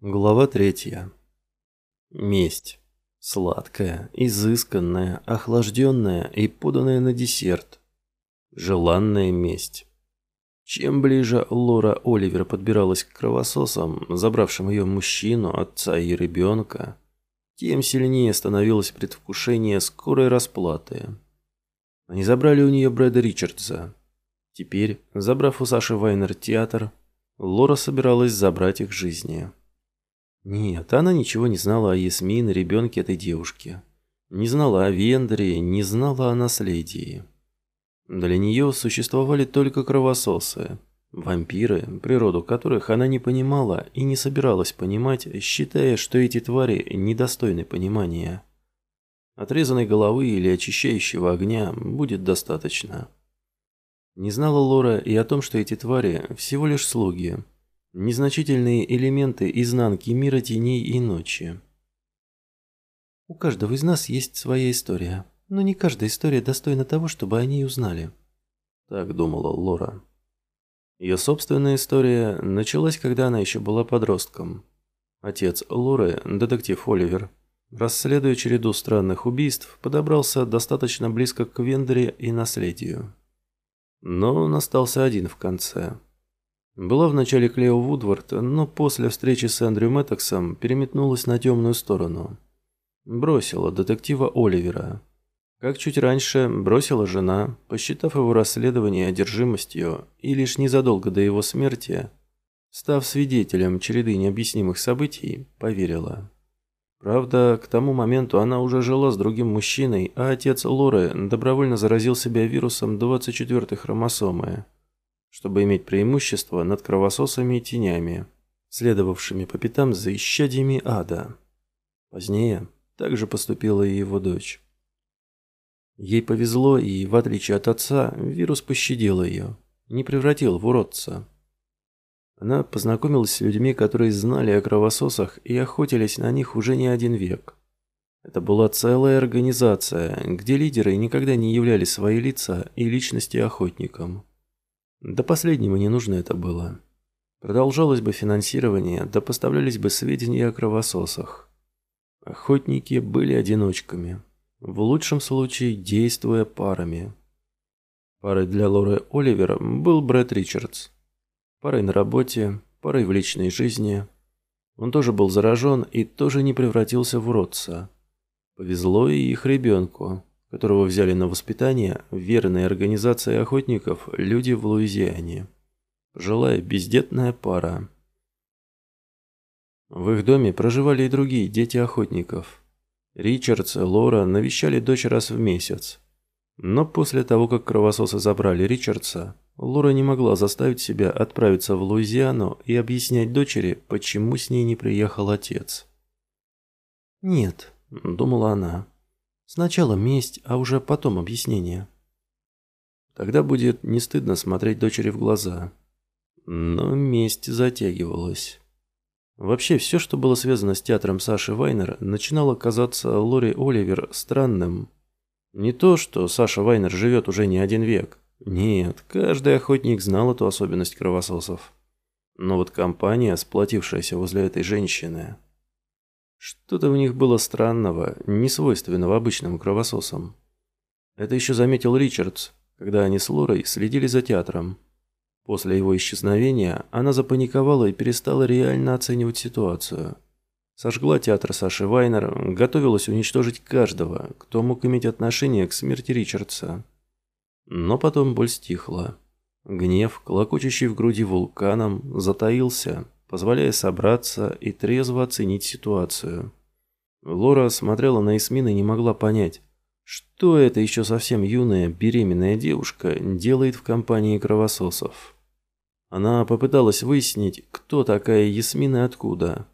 Глава третья. Месть. Сладкая, изысканная, охлажденная и поданная на десерт. Желанная месть. Чем ближе Лора Оливер подбиралась к кровососам, забравшим ее мужчину, отца и ребенка, тем сильнее становилось предвкушение скорой расплаты. Они забрали у нее Брэда Ричардса. Теперь, забрав у Саши Вайнер театр, Лора собиралась забрать их жизни. Нет, она ничего не знала о Ясмин, ребенке этой девушки. Не знала о Вендере, не знала о наследии. Для нее существовали только кровососы, вампиры, природу которых она не понимала и не собиралась понимать, считая, что эти твари недостойны понимания. Отрезанной головы или очищающего огня будет достаточно. Не знала Лора и о том, что эти твари всего лишь слуги – Незначительные элементы изнанки мира теней и ночи. У каждого из нас есть своя история, но не каждая история достойна того, чтобы о ней узнали. Так думала Лора. Ее собственная история началась, когда она еще была подростком. Отец Лоры, детектив Оливер, расследуя череду странных убийств, подобрался достаточно близко к Вендере и наследию. Но он остался один в конце. Была вначале Клео Вудвард, но после встречи с Эндрю Мэттоксом переметнулась на темную сторону. Бросила детектива Оливера. Как чуть раньше бросила жена, посчитав его расследование одержимостью, и лишь незадолго до его смерти, став свидетелем череды необъяснимых событий, поверила. Правда, к тому моменту она уже жила с другим мужчиной, а отец Лоры добровольно заразил себя вирусом 24-й хромосомы чтобы иметь преимущество над кровососами и тенями, следовавшими по пятам за исчадьями ада. Позднее также поступила и его дочь. Ей повезло, и, в отличие от отца, вирус пощадил ее, не превратил в уродца. Она познакомилась с людьми, которые знали о кровососах и охотились на них уже не один век. Это была целая организация, где лидеры никогда не являли свои лица и личности охотникам. До последнего не нужно это было. Продолжалось бы финансирование, да поставлялись бы сведения о кровососах. Охотники были одиночками, в лучшем случае действуя парами. Парой для Лоры Оливера был Брэд Ричардс. Парой на работе, парой в личной жизни. Он тоже был заражен и тоже не превратился в уродца. Повезло и их ребенку которого взяли на воспитание в верной организации охотников люди в Луизиане. Пожилая бездетная пара. В их доме проживали и другие дети охотников. Ричардс и Лора навещали дочь раз в месяц. Но после того, как кровососы забрали Ричардса, Лора не могла заставить себя отправиться в Луизиану и объяснять дочери, почему с ней не приехал отец. «Нет», — думала она, Сначала месть, а уже потом объяснение. Тогда будет не стыдно смотреть дочери в глаза. Но месть затягивалась. Вообще, все, что было связано с театром Саши Вайнер, начинало казаться Лори Оливер странным. Не то, что Саша Вайнер живет уже не один век. Нет, каждый охотник знал эту особенность кровососов. Но вот компания, сплотившаяся возле этой женщины, что-то в них было странного, несвойственного обычным кровососам. Это еще заметил Ричардс, когда они с Лорой следили за театром. После его исчезновения она запаниковала и перестала реально оценивать ситуацию. Сожгла театр Саши Вайнер, готовилась уничтожить каждого, кто мог иметь отношение к смерти Ричардса. Но потом боль стихла. Гнев, клокочущий в груди вулканом, затаился, позволяя собраться и трезво оценить ситуацию. Лора смотрела на Эсмин и не могла понять, что эта еще совсем юная беременная девушка делает в компании кровососов. Она попыталась выяснить, кто такая Ясмин и откуда.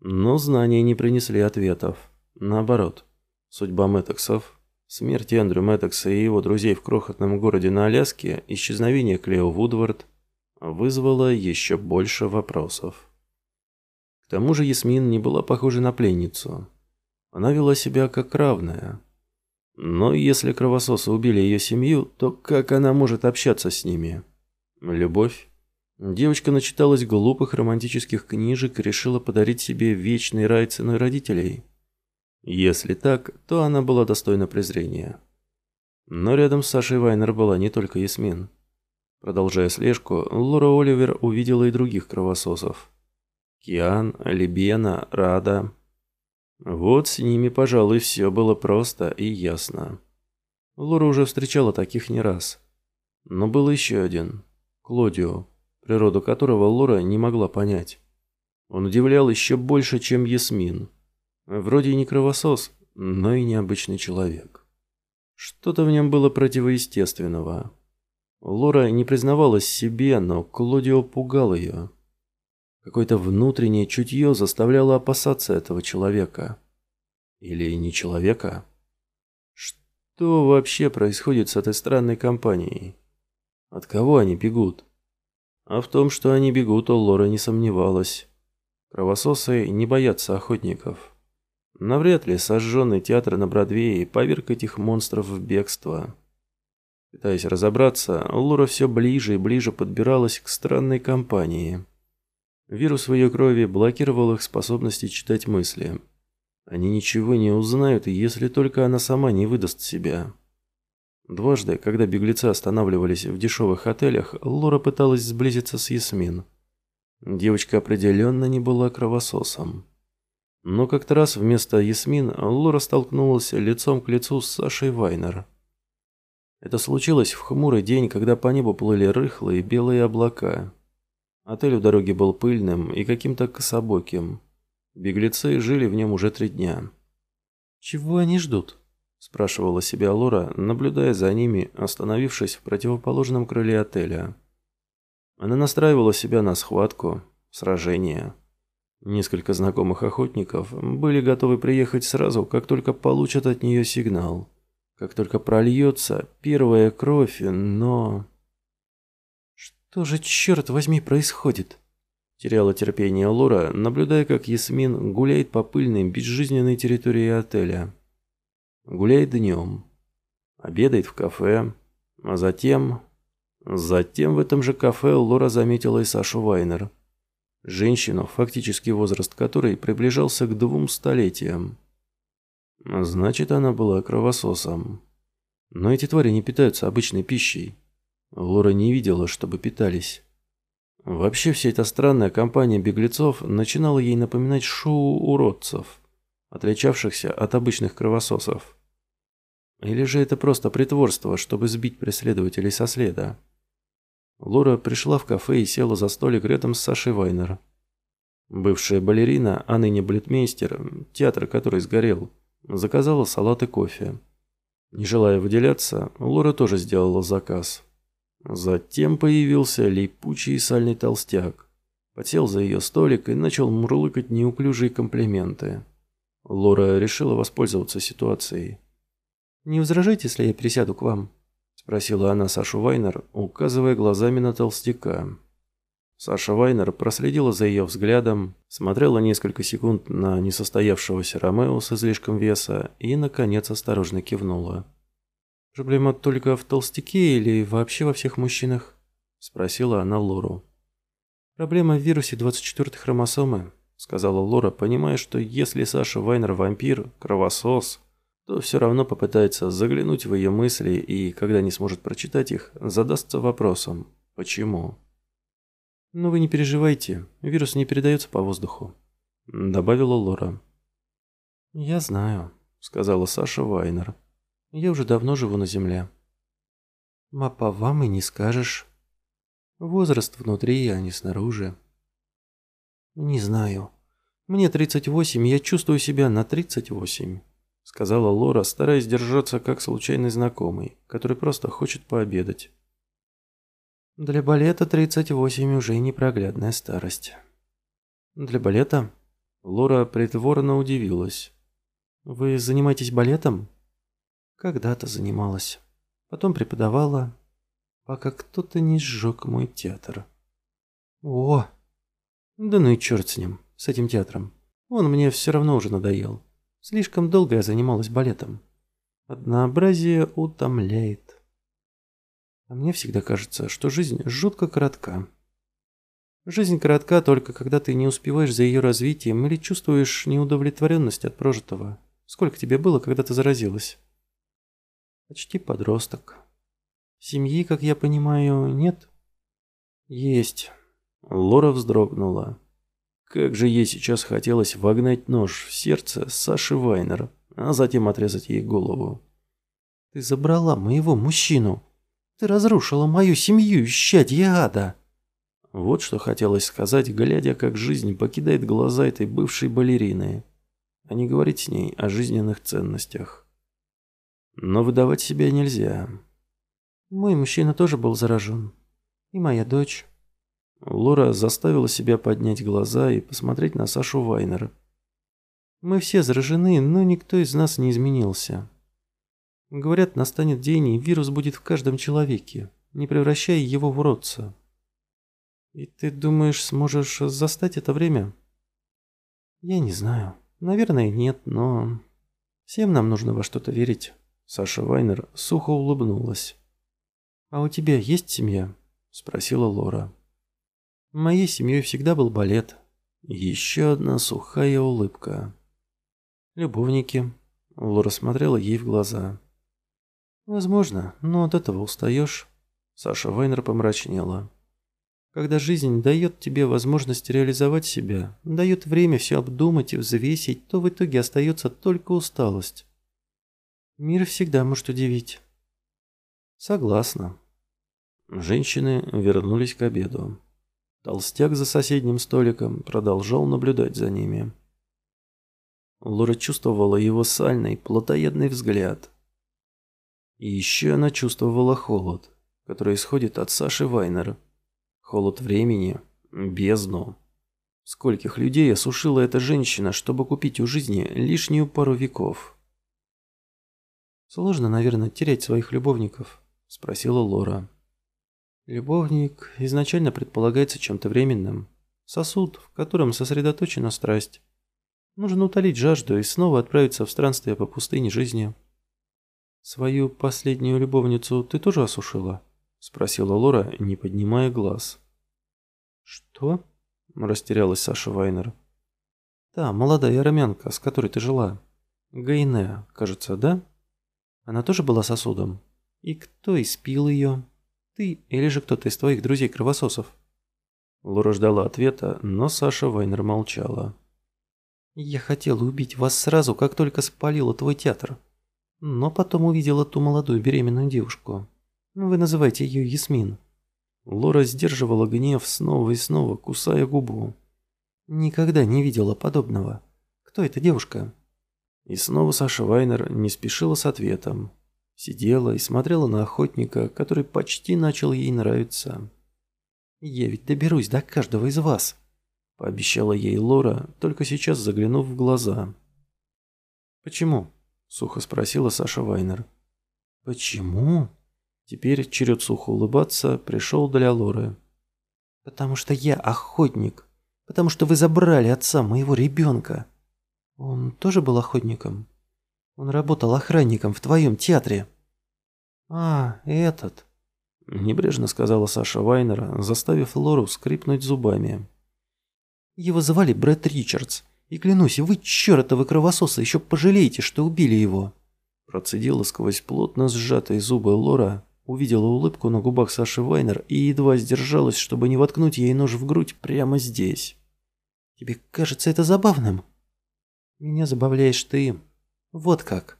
Но знания не принесли ответов. Наоборот, судьба Мэттоксов, смерть Эндрю Мэттокса и его друзей в крохотном городе на Аляске, исчезновение Клео Вудвард – вызвало еще больше вопросов. Тому же Ясмин не была похожа на пленницу. Она вела себя как равная. Но если кровососы убили ее семью, то как она может общаться с ними? Любовь? Девочка начиталась глупых романтических книжек и решила подарить себе вечный рай ценой родителей. Если так, то она была достойна презрения. Но рядом с Сашей Вайнер была не только Ясмин. Продолжая слежку, Лора Оливер увидела и других кровососов. Киан, Либена, Рада. Вот с ними, пожалуй, все было просто и ясно. Лора уже встречала таких не раз. Но был еще один. Клодио, природу которого Лора не могла понять. Он удивлял еще больше, чем Ясмин. Вроде и не кровосос, но и необычный человек. Что-то в нем было противоестественного. Лора не признавалась себе, но Клодио пугал ее. Какое-то внутреннее чутье заставляло опасаться этого человека. Или не человека? Что вообще происходит с этой странной компанией? От кого они бегут? А в том, что они бегут, Лора не сомневалась. Кровососы не боятся охотников. Навряд ли сожженный театр на Бродвее поверг этих монстров в бегство. Пытаясь разобраться, Лора все ближе и ближе подбиралась к странной компании. Вирус в ее крови блокировал их способности читать мысли. Они ничего не узнают, если только она сама не выдаст себя. Дважды, когда беглецы останавливались в дешевых отелях, Лора пыталась сблизиться с Ясмин. Девочка определенно не была кровососом. Но как-то раз вместо Ясмин Лора столкнулась лицом к лицу с Сашей Вайнер. Это случилось в хмурый день, когда по небу плыли рыхлые белые облака. Отель у дороги был пыльным и каким-то кособоким. Беглецы жили в нем уже три дня. «Чего они ждут?» – спрашивала себя Лора, наблюдая за ними, остановившись в противоположном крыле отеля. Она настраивала себя на схватку, сражение. Несколько знакомых охотников были готовы приехать сразу, как только получат от нее сигнал – как только прольется первая кровь, но... Что же, черт возьми, происходит? Теряла терпение Лора, наблюдая, как Ясмин гуляет по пыльной, безжизненной территории отеля. Гуляет днем, обедает в кафе, а затем... Затем в этом же кафе Лора заметила и Сашу Вайнер. Женщину, фактически возраст которой приближался к двум столетиям. Значит, она была кровососом. Но эти твари не питаются обычной пищей. Лора не видела, чтобы питались. Вообще вся эта странная компания беглецов начинала ей напоминать шоу уродцев, отличавшихся от обычных кровососов. Или же это просто притворство, чтобы сбить преследователей со следа? Лора пришла в кафе и села за столик рядом с Сашей Вайнер. Бывшая балерина, а ныне балетмейстер, театр который сгорел – Заказала салат и кофе. Не желая выделяться, Лора тоже сделала заказ. Затем появился липучий сальный толстяк. Подсел за ее столик и начал мурлыкать неуклюжие комплименты. Лора решила воспользоваться ситуацией. «Не возражайте, если я присяду к вам?» – спросила она Сашу Вайнер, указывая глазами на толстяка. Саша Вайнер проследила за ее взглядом, смотрела несколько секунд на несостоявшегося Ромео с излишком веса и, наконец, осторожно кивнула. «Проблема только в толстяке или вообще во всех мужчинах?» – спросила она Лору. «Проблема в вирусе 24-й хромосомы», – сказала Лора, понимая, что если Саша Вайнер вампир, кровосос, то все равно попытается заглянуть в ее мысли и, когда не сможет прочитать их, задастся вопросом «почему?». «Но вы не переживайте, вирус не передается по воздуху», — добавила Лора. «Я знаю», — сказала Саша Вайнер. «Я уже давно живу на Земле». «А по вам и не скажешь. Возраст внутри, а не снаружи». «Не знаю. Мне 38, я чувствую себя на 38», — сказала Лора, стараясь держаться как случайный знакомый, который просто хочет пообедать. Для балета 38 уже непроглядная старость. Для балета? Лора притворно удивилась. Вы занимаетесь балетом? Когда-то занималась. Потом преподавала, пока кто-то не сжег мой театр. О! Да ну и черт с ним, с этим театром. Он мне все равно уже надоел. Слишком долго я занималась балетом. Однообразие утомляет. А мне всегда кажется, что жизнь жутко коротка. Жизнь коротка только когда ты не успеваешь за ее развитием или чувствуешь неудовлетворенность от прожитого. Сколько тебе было, когда ты заразилась? Почти подросток. Семьи, как я понимаю, нет? Есть. Лора вздрогнула. Как же ей сейчас хотелось вогнать нож в сердце Саши Вайнера, а затем отрезать ей голову. Ты забрала моего мужчину. Ты разрушила мою семью, исчадье ада. Вот что хотелось сказать, глядя, как жизнь покидает глаза этой бывшей балерины, а не говорить с ней о жизненных ценностях. Но выдавать себя нельзя. Мой мужчина тоже был заражен. И моя дочь. Лора заставила себя поднять глаза и посмотреть на Сашу Вайнера. Мы все заражены, но никто из нас не изменился. Говорят, настанет день, и вирус будет в каждом человеке, не превращая его в уродца. И ты думаешь, сможешь застать это время? Я не знаю. Наверное, нет, но... Всем нам нужно во что-то верить. Саша Вайнер сухо улыбнулась. «А у тебя есть семья?» – спросила Лора. «Моей семьей всегда был балет». Еще одна сухая улыбка. «Любовники». Лора смотрела ей в глаза. Возможно, но от этого устаешь. Саша Вайнер помрачнела. Когда жизнь дает тебе возможность реализовать себя, дает время все обдумать и взвесить, то в итоге остается только усталость. Мир всегда может удивить. Согласна. Женщины вернулись к обеду. Толстяк за соседним столиком продолжал наблюдать за ними. Лора чувствовала его сальный, плотоядный взгляд, и еще она чувствовала холод, который исходит от Саши Вайнера. Холод времени, бездну. Скольких людей осушила эта женщина, чтобы купить у жизни лишнюю пару веков? «Сложно, наверное, терять своих любовников», – спросила Лора. «Любовник изначально предполагается чем-то временным. Сосуд, в котором сосредоточена страсть. Нужно утолить жажду и снова отправиться в странствие по пустыне жизни». «Свою последнюю любовницу ты тоже осушила?» – спросила Лора, не поднимая глаз. «Что?» – растерялась Саша Вайнер. «Та, молодая армянка, с которой ты жила. Гайне, кажется, да? Она тоже была сосудом? И кто испил ее? Ты или же кто-то из твоих друзей-кровососов?» Лора ждала ответа, но Саша Вайнер молчала. «Я хотела убить вас сразу, как только спалила твой театр», но потом увидела ту молодую беременную девушку. Вы называете ее Ясмин. Лора сдерживала гнев снова и снова, кусая губу. Никогда не видела подобного. Кто эта девушка? И снова Саша Вайнер не спешила с ответом. Сидела и смотрела на охотника, который почти начал ей нравиться. «Я ведь доберусь до каждого из вас», – пообещала ей Лора, только сейчас заглянув в глаза. «Почему?» Сухо спросила Саша Вайнер. «Почему?» Теперь черед сухо улыбаться пришел для Лоры. «Потому что я охотник. Потому что вы забрали отца моего ребенка. Он тоже был охотником? Он работал охранником в твоем театре». «А, этот...» Небрежно сказала Саша Вайнер, заставив Лору скрипнуть зубами. «Его звали Брэд Ричардс. И клянусь, вы чертовы кровососы еще пожалеете, что убили его. Процедила сквозь плотно сжатые зубы Лора, увидела улыбку на губах Саши Вайнер и едва сдержалась, чтобы не воткнуть ей нож в грудь прямо здесь. Тебе кажется это забавным? Меня забавляешь ты. Вот как.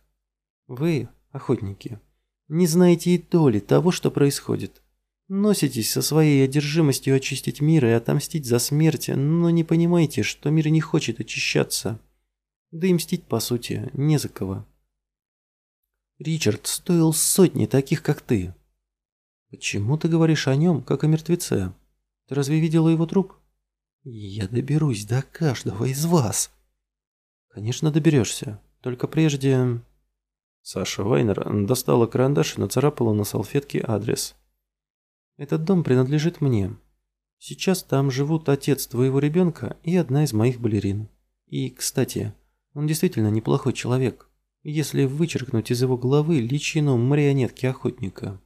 Вы, охотники, не знаете и доли того, что происходит. Носитесь со своей одержимостью очистить мир и отомстить за смерть, но не понимаете, что мир не хочет очищаться. Да и мстить, по сути, не за кого. Ричард стоил сотни таких, как ты. Почему ты говоришь о нем, как о мертвеце? Ты разве видела его труп? Я доберусь до каждого из вас. Конечно, доберешься. Только прежде... Саша Вайнер достала карандаш и нацарапала на салфетке адрес. Этот дом принадлежит мне. Сейчас там живут отец твоего ребенка и одна из моих балерин. И, кстати, он действительно неплохой человек, если вычеркнуть из его головы личину марионетки охотника.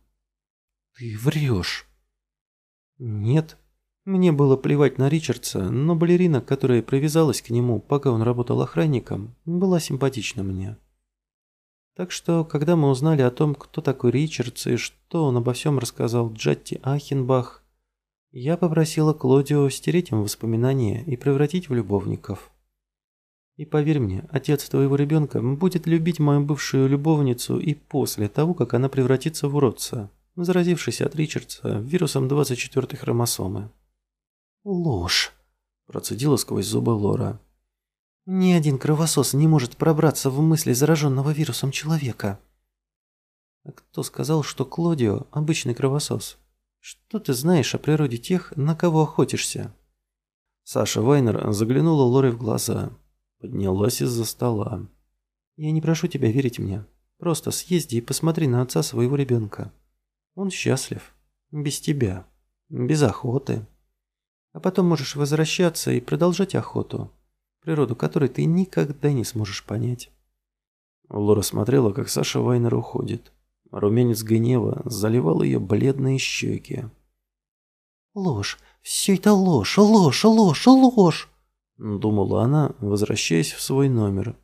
Ты врешь. Нет, Мне было плевать на Ричардса, но балерина, которая привязалась к нему, пока он работал охранником, была симпатична мне. Так что, когда мы узнали о том, кто такой Ричардс и что он обо всем рассказал Джатти Ахенбах, я попросила Клодио стереть им воспоминания и превратить в любовников. И поверь мне, отец твоего ребенка будет любить мою бывшую любовницу и после того, как она превратится в уродца, заразившись от Ричардса вирусом 24-й хромосомы. «Ложь!» – процедила сквозь зубы Лора. «Ни один кровосос не может пробраться в мысли зараженного вирусом человека». «А кто сказал, что Клодио – обычный кровосос? Что ты знаешь о природе тех, на кого охотишься?» Саша Вайнер заглянула Лоре в глаза, поднялась из-за стола. «Я не прошу тебя верить мне. Просто съезди и посмотри на отца своего ребенка. Он счастлив. Без тебя. Без охоты. А потом можешь возвращаться и продолжать охоту, природу которой ты никогда не сможешь понять. Лора смотрела, как Саша Вайнер уходит. Румянец гнева заливал ее бледные щеки. «Ложь! Все это ложь! Ложь! Ложь! Ложь!» Думала она, возвращаясь в свой номер.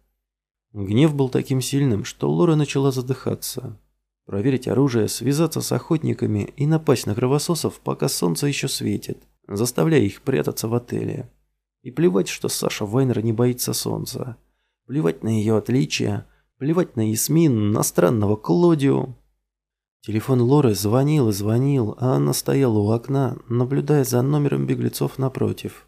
Гнев был таким сильным, что Лора начала задыхаться. Проверить оружие, связаться с охотниками и напасть на кровососов, пока солнце еще светит заставляя их прятаться в отеле. И плевать, что Саша Вайнер не боится солнца. Плевать на ее отличия, плевать на Ясмин, на странного Клодио. Телефон Лоры звонил и звонил, а она стояла у окна, наблюдая за номером беглецов напротив.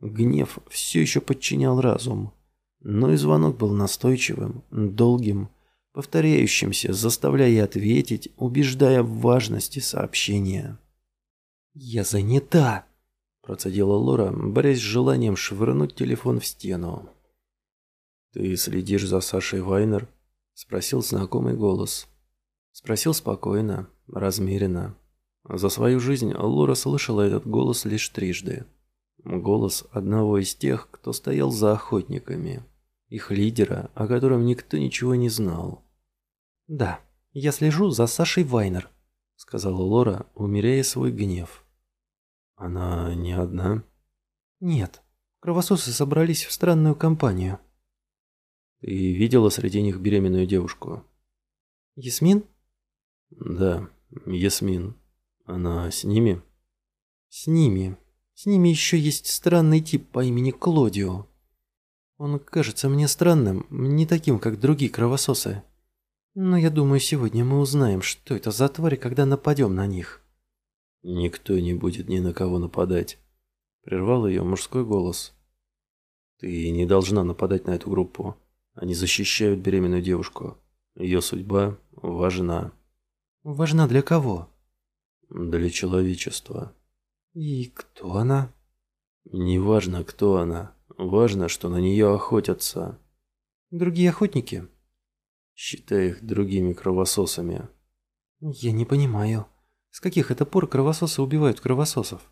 Гнев все еще подчинял разум, но и звонок был настойчивым, долгим, повторяющимся, заставляя ответить, убеждая в важности сообщения. «Я занята!» – процедила Лора, борясь с желанием швырнуть телефон в стену. «Ты следишь за Сашей Вайнер?» – спросил знакомый голос. Спросил спокойно, размеренно. За свою жизнь Лора слышала этот голос лишь трижды. Голос одного из тех, кто стоял за охотниками. Их лидера, о котором никто ничего не знал. «Да, я слежу за Сашей Вайнер», сказала Лора, умеряя свой гнев. Она не одна? Нет. Кровососы собрались в странную компанию. Ты видела среди них беременную девушку? Ясмин? Да, Ясмин. Она с ними? С ними. С ними еще есть странный тип по имени Клодио. Он кажется мне странным, не таким, как другие кровососы. Но я думаю, сегодня мы узнаем, что это за твари, когда нападем на них. Никто не будет ни на кого нападать. Прервал ее мужской голос. Ты не должна нападать на эту группу. Они защищают беременную девушку. Ее судьба важна. Важна для кого? Для человечества. И кто она? Не важно, кто она. Важно, что на нее охотятся. Другие охотники? Считая их другими кровососами. Я не понимаю, с каких это пор кровососы убивают кровососов?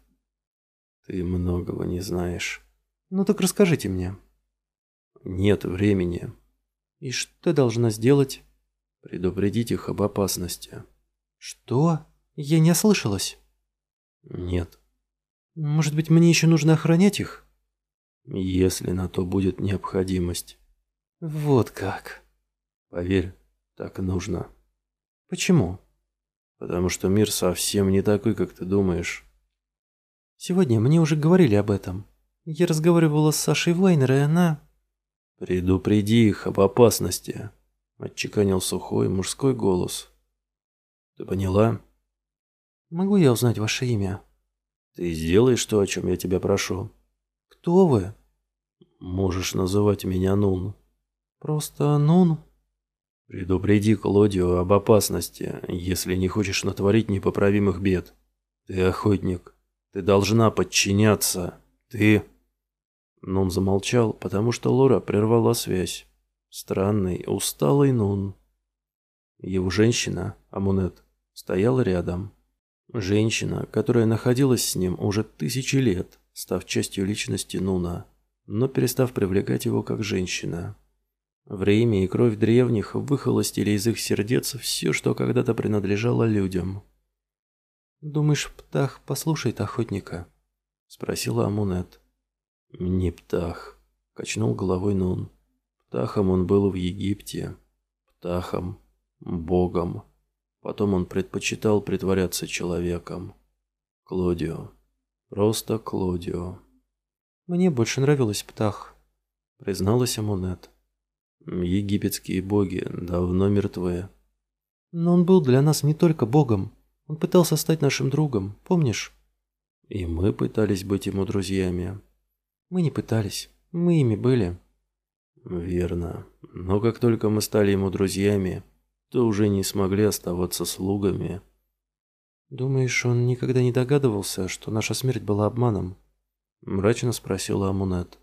Ты многого не знаешь. Ну так расскажите мне. Нет времени. И что должна сделать? Предупредить их об опасности. Что? Я не ослышалась. Нет. Может быть, мне еще нужно охранять их? Если на то будет необходимость. Вот как. Поверь, так нужно. Почему? Потому что мир совсем не такой, как ты думаешь. Сегодня мне уже говорили об этом. Я разговаривала с Сашей Вайнер, и она... Предупреди их об опасности, отчеканил сухой мужской голос. Ты поняла? Могу я узнать ваше имя? Ты сделаешь то, о чем я тебя прошу. Кто вы? Можешь называть меня Нун. Просто Нун? Предупреди Клодио об опасности, если не хочешь натворить непоправимых бед. Ты охотник. Ты должна подчиняться. Ты...» Нун замолчал, потому что Лора прервала связь. Странный, усталый Нун. Его женщина, Амунет, стояла рядом. Женщина, которая находилась с ним уже тысячи лет, став частью личности Нуна, но перестав привлекать его как женщина. Время и кровь древних выхолостили из их сердец все, что когда-то принадлежало людям. «Думаешь, Птах послушает охотника?» — спросила Амунет. «Не Птах», — качнул головой Нун. «Птахом он был в Египте. Птахом, Богом. Потом он предпочитал притворяться человеком. Клодио. Просто Клодио». «Мне больше нравилось Птах», — призналась Амунет. «Египетские боги давно мертвы». «Но он был для нас не только богом», он пытался стать нашим другом, помнишь? И мы пытались быть ему друзьями. Мы не пытались, мы ими были. Верно. Но как только мы стали ему друзьями, то уже не смогли оставаться слугами. Думаешь, он никогда не догадывался, что наша смерть была обманом? Мрачно спросила Амунет.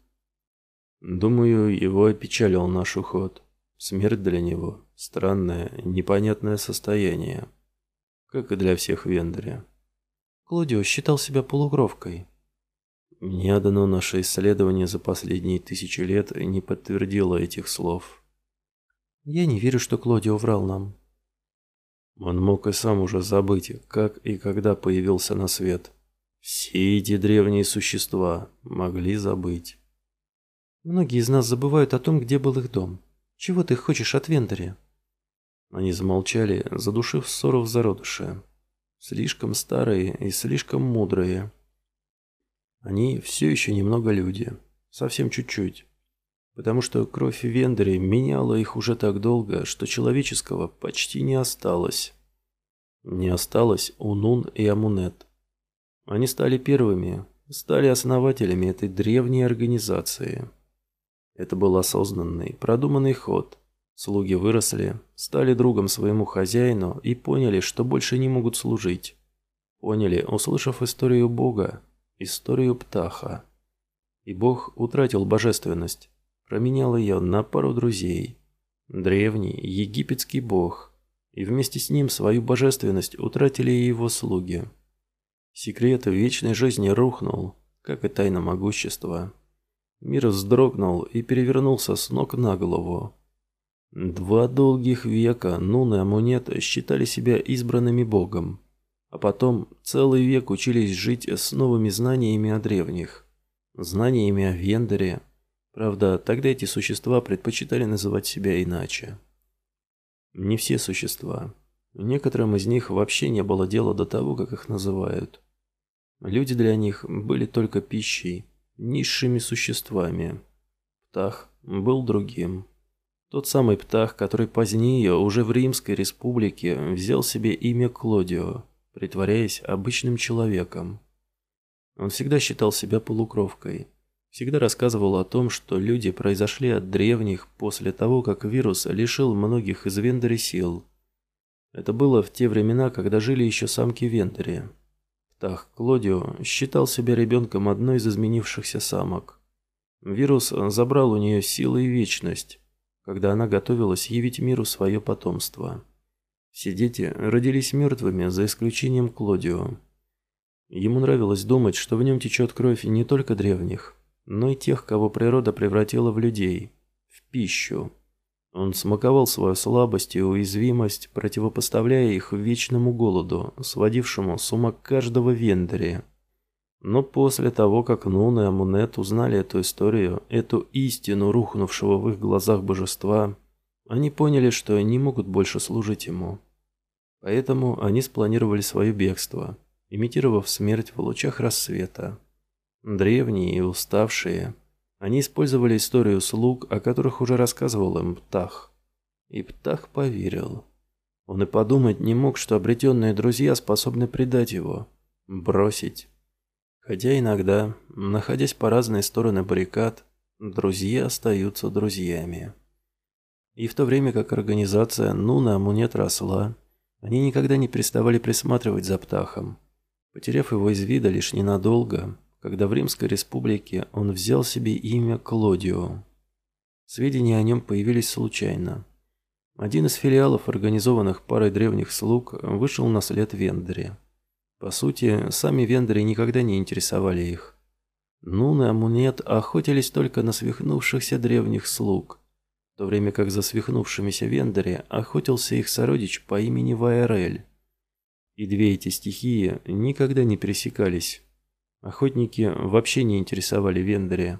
Думаю, его опечалил наш уход. Смерть для него – странное, непонятное состояние как и для всех в Вендоре. Клодио считал себя полукровкой. Мне дано наше исследование за последние тысячи лет не подтвердило этих слов. Я не верю, что Клодио врал нам. Он мог и сам уже забыть, как и когда появился на свет. Все эти древние существа могли забыть. Многие из нас забывают о том, где был их дом. Чего ты хочешь от Вендоре? Они замолчали, задушив ссору в зародыше. Слишком старые и слишком мудрые. Они все еще немного люди. Совсем чуть-чуть. Потому что кровь Вендери меняла их уже так долго, что человеческого почти не осталось. Не осталось у Нун и Амунет. Они стали первыми, стали основателями этой древней организации. Это был осознанный, продуманный ход – Слуги выросли, стали другом своему хозяину и поняли, что больше не могут служить. Поняли, услышав историю Бога, историю Птаха. И Бог утратил божественность, променял ее на пару друзей. Древний египетский Бог. И вместе с ним свою божественность утратили и его слуги. Секрет вечной жизни рухнул, как и тайна могущества. Мир вздрогнул и перевернулся с ног на голову. Два долгих века Нун и Амунет считали себя избранными богом, а потом целый век учились жить с новыми знаниями о древних, знаниями о Вендере. Правда, тогда эти существа предпочитали называть себя иначе. Не все существа. Некоторым из них вообще не было дела до того, как их называют. Люди для них были только пищей, низшими существами. Птах был другим. Тот самый птах, который позднее, уже в Римской республике, взял себе имя Клодио, притворяясь обычным человеком. Он всегда считал себя полукровкой. Всегда рассказывал о том, что люди произошли от древних после того, как вирус лишил многих из Вендори сил. Это было в те времена, когда жили еще самки Вендори. Птах Клодио считал себя ребенком одной из изменившихся самок. Вирус забрал у нее силы и вечность, когда она готовилась явить миру свое потомство. Все дети родились мертвыми, за исключением Клодио. Ему нравилось думать, что в нем течет кровь не только древних, но и тех, кого природа превратила в людей, в пищу. Он смаковал свою слабость и уязвимость, противопоставляя их вечному голоду, сводившему с ума каждого вендоре. Но после того, как Нун и Амунет узнали эту историю, эту истину рухнувшего в их глазах божества, они поняли, что не могут больше служить ему. Поэтому они спланировали свое бегство, имитировав смерть в лучах рассвета. Древние и уставшие, они использовали историю слуг, о которых уже рассказывал им Птах. И Птах поверил. Он и подумать не мог, что обретенные друзья способны предать его, бросить, Хотя иногда, находясь по разные стороны баррикад, друзья остаются друзьями. И в то время как организация Нуна Амунет росла, они никогда не переставали присматривать за Птахом. Потеряв его из вида лишь ненадолго, когда в Римской республике он взял себе имя Клодио. Сведения о нем появились случайно. Один из филиалов, организованных парой древних слуг, вышел на след Вендере. По сути, сами вендоры никогда не интересовали их. Нун и Амунет охотились только на свихнувшихся древних слуг, в то время как за свихнувшимися вендоре охотился их сородич по имени Вайрель. И две эти стихии никогда не пересекались. Охотники вообще не интересовали Вендоре.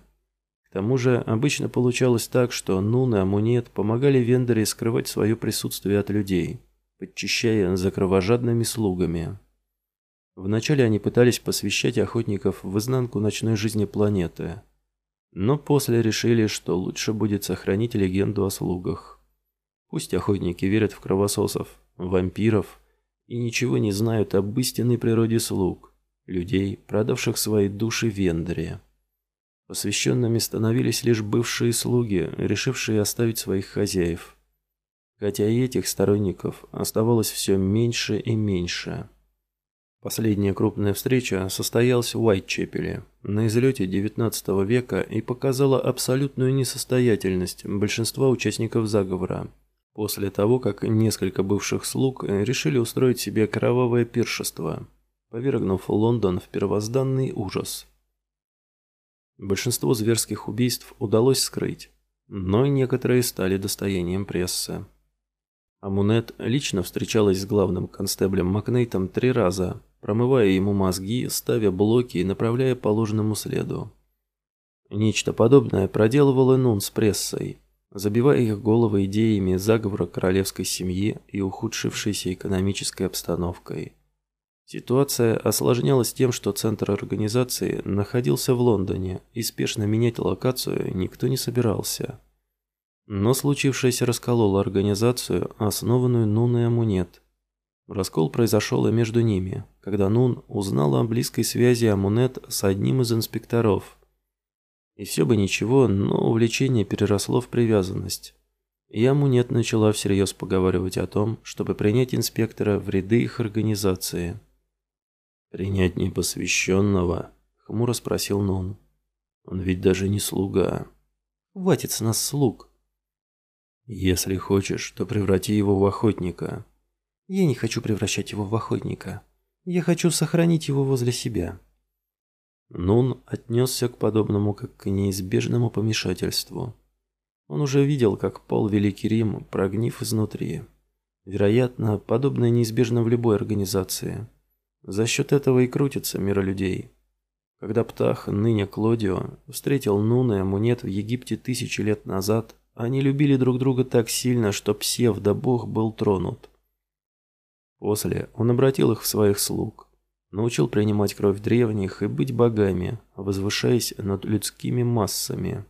К тому же обычно получалось так, что Нун и Амунет помогали Вендоре скрывать свое присутствие от людей, подчищая за кровожадными слугами. Вначале они пытались посвящать охотников в изнанку ночной жизни планеты, но после решили, что лучше будет сохранить легенду о слугах. Пусть охотники верят в кровососов, вампиров и ничего не знают об истинной природе слуг, людей, продавших свои души Вендоре. Посвященными становились лишь бывшие слуги, решившие оставить своих хозяев. Хотя и этих сторонников оставалось все меньше и меньше. Последняя крупная встреча состоялась в Уайтчепеле на излете XIX века и показала абсолютную несостоятельность большинства участников заговора. После того, как несколько бывших слуг решили устроить себе кровавое пиршество, повергнув Лондон в первозданный ужас. Большинство зверских убийств удалось скрыть, но некоторые стали достоянием прессы. Амунет лично встречалась с главным констеблем Макнейтом три раза – промывая ему мозги, ставя блоки и направляя по ложному следу. Нечто подобное проделывал Энун с прессой, забивая их головы идеями заговора королевской семьи и ухудшившейся экономической обстановкой. Ситуация осложнялась тем, что центр организации находился в Лондоне, и спешно менять локацию никто не собирался. Но случившееся раскололо организацию, основанную Нун и Амунет – Раскол произошел и между ними, когда Нун узнала о близкой связи Амунет с одним из инспекторов. И все бы ничего, но увлечение переросло в привязанность. И Амунет начала всерьез поговаривать о том, чтобы принять инспектора в ряды их организации. «Принять непосвященного?» — хмуро спросил Нун. «Он ведь даже не слуга». «Хватит с нас слуг». «Если хочешь, то преврати его в охотника», я не хочу превращать его в охотника. Я хочу сохранить его возле себя. Нун отнесся к подобному как к неизбежному помешательству. Он уже видел, как пол Великий Рим прогнив изнутри. Вероятно, подобное неизбежно в любой организации. За счет этого и крутится мир людей. Когда Птах, ныне Клодио, встретил Нуна и Амунет в Египте тысячи лет назад, они любили друг друга так сильно, что псевдо-бог был тронут. После он обратил их в своих слуг, научил принимать кровь древних и быть богами, возвышаясь над людскими массами.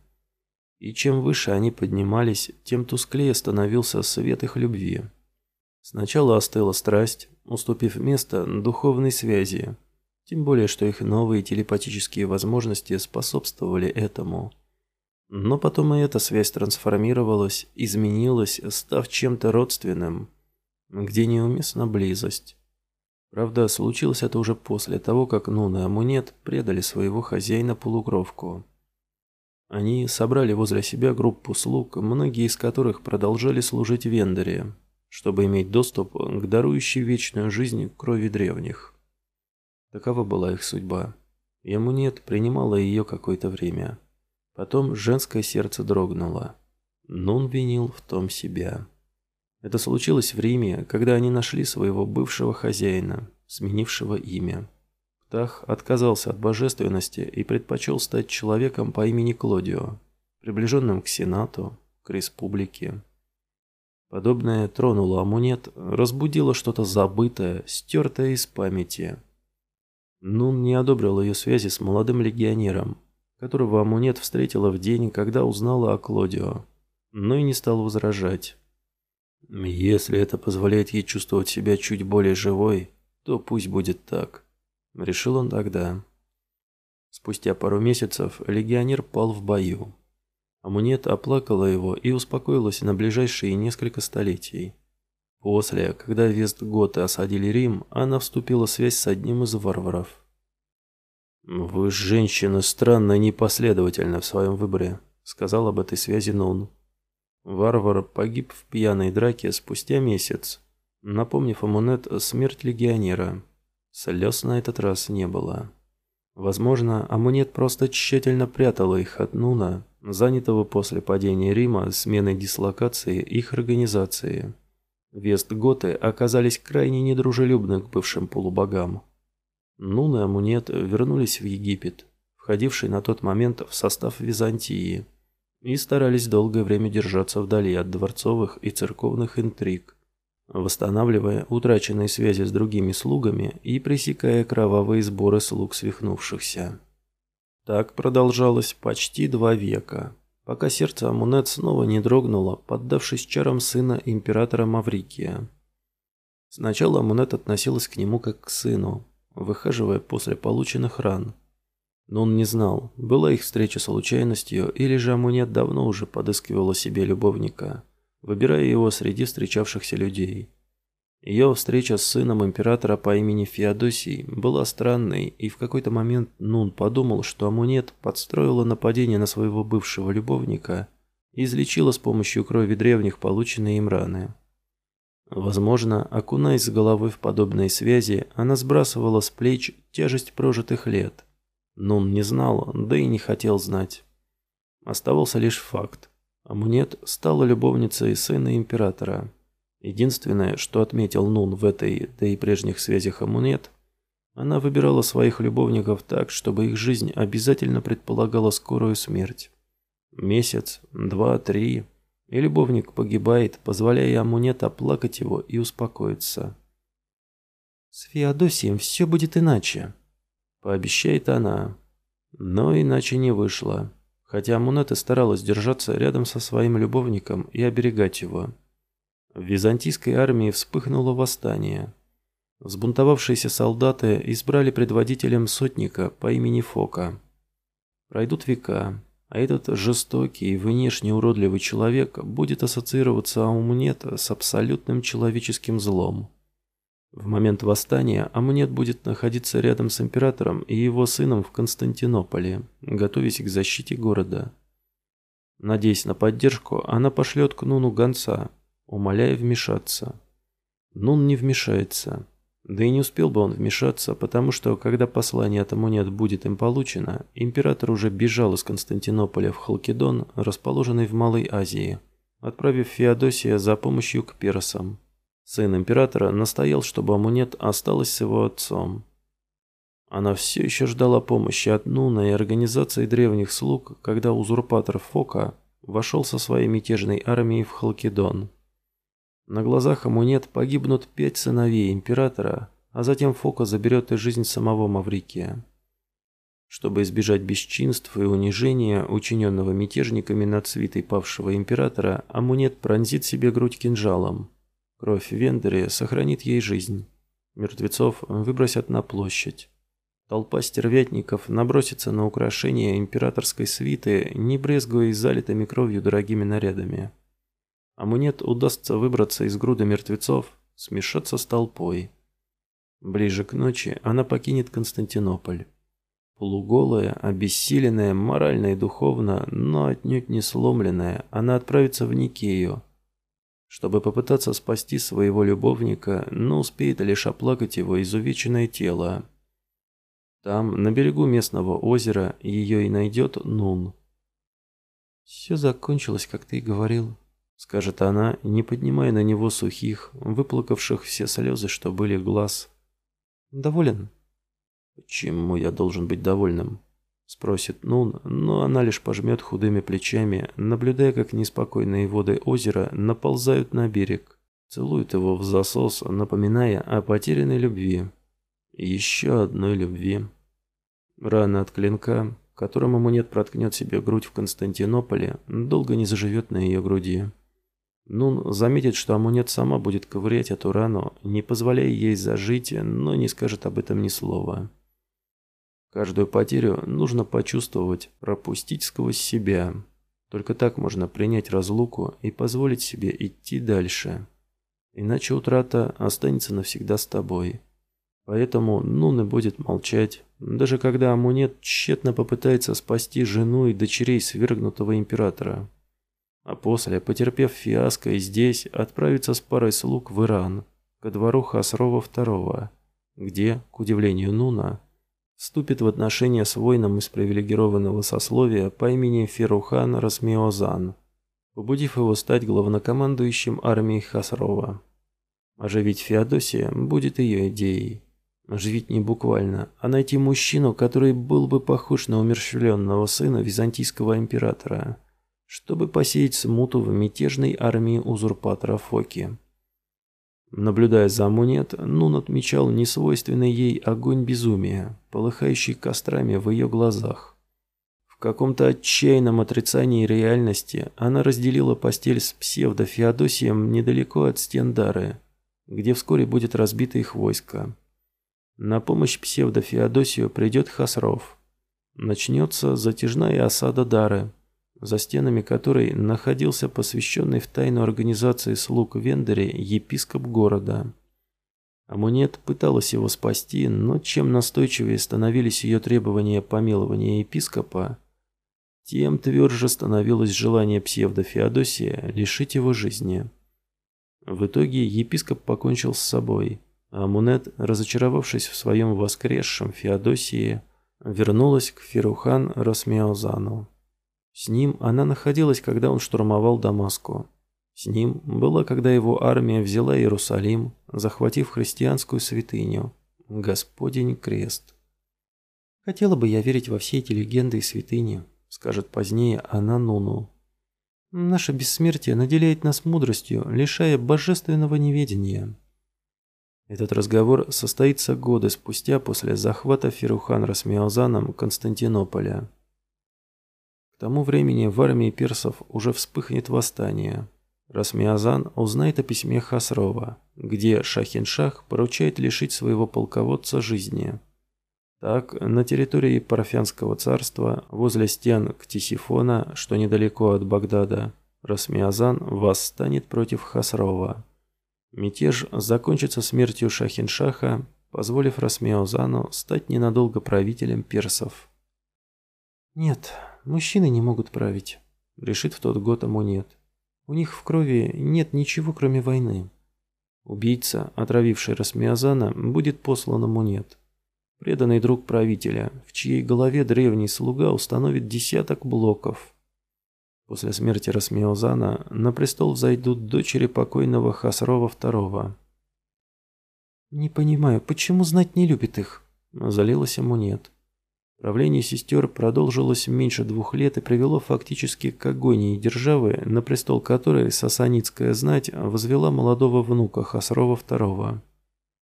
И чем выше они поднимались, тем тусклее становился свет их любви. Сначала остыла страсть, уступив место духовной связи, тем более что их новые телепатические возможности способствовали этому. Но потом и эта связь трансформировалась, изменилась, став чем-то родственным – где неуместна близость. Правда, случилось это уже после того, как Нун и Амунет предали своего хозяина-полукровку. Они собрали возле себя группу слуг, многие из которых продолжали служить Вендоре, чтобы иметь доступ к дарующей вечную жизнь крови древних. Такова была их судьба. И Амунет принимала ее какое-то время. Потом женское сердце дрогнуло. Нун винил в том себя. Это случилось в Риме, когда они нашли своего бывшего хозяина, сменившего имя. Птах отказался от божественности и предпочел стать человеком по имени Клодио, приближенным к Сенату, к республике. Подобное тронуло Амунет, разбудило что-то забытое, стертое из памяти. Нун не одобрил ее связи с молодым легионером, которого Амунет встретила в день, когда узнала о Клодио, но и не стал возражать. Если это позволяет ей чувствовать себя чуть более живой, то пусть будет так. Решил он тогда. Спустя пару месяцев легионер пал в бою. Амунет оплакала его и успокоилась на ближайшие несколько столетий. После, когда Вестготы осадили Рим, она вступила в связь с одним из варваров. «Вы, женщина, странно непоследовательна в своем выборе», — сказал об этой связи Нун. Варвар погиб в пьяной драке спустя месяц, напомнив Амунет смерть легионера. Слез на этот раз не было. Возможно, Амунет просто тщательно прятала их от Нуна, занятого после падения Рима сменой дислокации их организации. Вестготы оказались крайне недружелюбны к бывшим полубогам. Нун и Амунет вернулись в Египет, входивший на тот момент в состав Византии, и старались долгое время держаться вдали от дворцовых и церковных интриг, восстанавливая утраченные связи с другими слугами и пресекая кровавые сборы слуг свихнувшихся. Так продолжалось почти два века, пока сердце Амунет снова не дрогнуло, поддавшись чарам сына императора Маврикия. Сначала Амунет относилась к нему как к сыну, выхаживая после полученных ран. Но он не знал, была их встреча случайностью, или же Амунет давно уже подыскивала себе любовника, выбирая его среди встречавшихся людей. Ее встреча с сыном императора по имени Феодосий была странной, и в какой-то момент Нун подумал, что Амунет подстроила нападение на своего бывшего любовника и излечила с помощью крови древних полученные им раны. Возможно, окунаясь с головой в подобные связи, она сбрасывала с плеч тяжесть прожитых лет. Но он не знал, да и не хотел знать. Оставался лишь факт. Амунет стала любовницей сына императора. Единственное, что отметил Нун в этой, да и прежних связях Амунет, она выбирала своих любовников так, чтобы их жизнь обязательно предполагала скорую смерть. Месяц, два, три, и любовник погибает, позволяя Амунет оплакать его и успокоиться. «С Феодосием все будет иначе», — пообещает она. Но иначе не вышло, хотя Амунет и старалась держаться рядом со своим любовником и оберегать его. В византийской армии вспыхнуло восстание. Взбунтовавшиеся солдаты избрали предводителем сотника по имени Фока. Пройдут века, а этот жестокий и внешне уродливый человек будет ассоциироваться Амунет с абсолютным человеческим злом. В момент восстания Амунет будет находиться рядом с императором и его сыном в Константинополе, готовясь к защите города. Надеясь на поддержку, она пошлет к Нуну гонца, умоляя вмешаться. Нун не вмешается. Да и не успел бы он вмешаться, потому что, когда послание от Амунет будет им получено, император уже бежал из Константинополя в Халкидон, расположенный в Малой Азии, отправив Феодосия за помощью к персам. Сын императора настоял, чтобы Амунет осталась с его отцом. Она все еще ждала помощи от Нуна и организации древних слуг, когда узурпатор Фока вошел со своей мятежной армией в Халкидон. На глазах Амунет погибнут пять сыновей императора, а затем Фока заберет и жизнь самого Маврикия. Чтобы избежать бесчинств и унижения, учиненного мятежниками над свитой павшего императора, Амунет пронзит себе грудь кинжалом. Кровь Вендери сохранит ей жизнь. Мертвецов выбросят на площадь. Толпа стервятников набросится на украшения императорской свиты, не брезгуя залитыми кровью дорогими нарядами. Амунет удастся выбраться из груды мертвецов, смешаться с толпой. Ближе к ночи она покинет Константинополь. Полуголая, обессиленная, морально и духовно, но отнюдь не сломленная, она отправится в Никею, чтобы попытаться спасти своего любовника, но успеет лишь оплакать его изувеченное тело. Там, на берегу местного озера, ее и найдет Нун. «Все закончилось, как ты и говорил», скажет она, не поднимая на него сухих, выплакавших все слезы, что были глаз. Доволен? Почему я должен быть довольным? Спросит Нун, но она лишь пожмет худыми плечами, наблюдая, как неспокойные воды озера наползают на берег, целует его в засос, напоминая о потерянной любви. Еще одной любви. Рана от клинка, которым ему нет проткнет себе грудь в Константинополе, долго не заживет на ее груди. Нун заметит, что Амунет сама будет ковырять эту рану, не позволяя ей зажить, но не скажет об этом ни слова. Каждую потерю нужно почувствовать, пропустить сквозь себя. Только так можно принять разлуку и позволить себе идти дальше. Иначе утрата останется навсегда с тобой. Поэтому Нун и будет молчать, даже когда Амунет тщетно попытается спасти жену и дочерей свергнутого императора а после, потерпев фиаско и здесь, отправиться с парой слуг в Иран, ко двору Хасрова II, где, к удивлению Нуна, вступит в отношения с воином из привилегированного сословия по имени Ферухан Расмиозан, побудив его стать главнокомандующим армией Хасрова. Оживить Феодосия будет ее идеей. Оживить не буквально, а найти мужчину, который был бы похож на умерщвленного сына византийского императора, чтобы посеять смуту в мятежной армии узурпатора Фоки. Наблюдая за Амунет, Нун отмечал несвойственный ей огонь безумия, полыхающий кострами в ее глазах. В каком-то отчаянном отрицании реальности она разделила постель с псевдо-Феодосием недалеко от стен Дары, где вскоре будет разбито их войско. На помощь псевдо-Феодосию придет Хасров. Начнется затяжная осада Дары, за стенами которой находился посвященный в тайну организации слуг Вендере епископ города. Амунет пыталась его спасти, но чем настойчивее становились ее требования помилования епископа, тем тверже становилось желание псевдо-Феодосия лишить его жизни. В итоге епископ покончил с собой, а Амунет, разочаровавшись в своем воскресшем Феодосии, вернулась к Ферухан Росмиаузану. С ним она находилась, когда он штурмовал Дамаску. С ним была, когда его армия взяла Иерусалим, захватив христианскую святыню – Господень крест. «Хотела бы я верить во все эти легенды и святыни», – скажет позднее она Нуну. «Наше бессмертие наделяет нас мудростью, лишая божественного неведения». Этот разговор состоится годы спустя после захвата Ферухан Расмиалзаном Константинополя. К тому времени в армии персов уже вспыхнет восстание. Расмиазан узнает о письме Хасрова, где Шахиншах поручает лишить своего полководца жизни. Так, на территории Парфянского царства, возле стен Ктисифона, что недалеко от Багдада, Расмиазан восстанет против Хасрова. Мятеж закончится смертью Шахиншаха, позволив Расмиазану стать ненадолго правителем персов. Нет, Мужчины не могут править, решит в тот год Амунет. У них в крови нет ничего, кроме войны. Убийца, отравивший Расмиазана, будет послан Амунет. Преданный друг правителя, в чьей голове древний слуга установит десяток блоков. После смерти Расмиозана на престол взойдут дочери покойного Хасрова II. «Не понимаю, почему знать не любит их?» – залилась Амунет. Правление сестер продолжилось меньше двух лет и привело фактически к агонии державы, на престол которой сасанитская знать возвела молодого внука Хасрова II.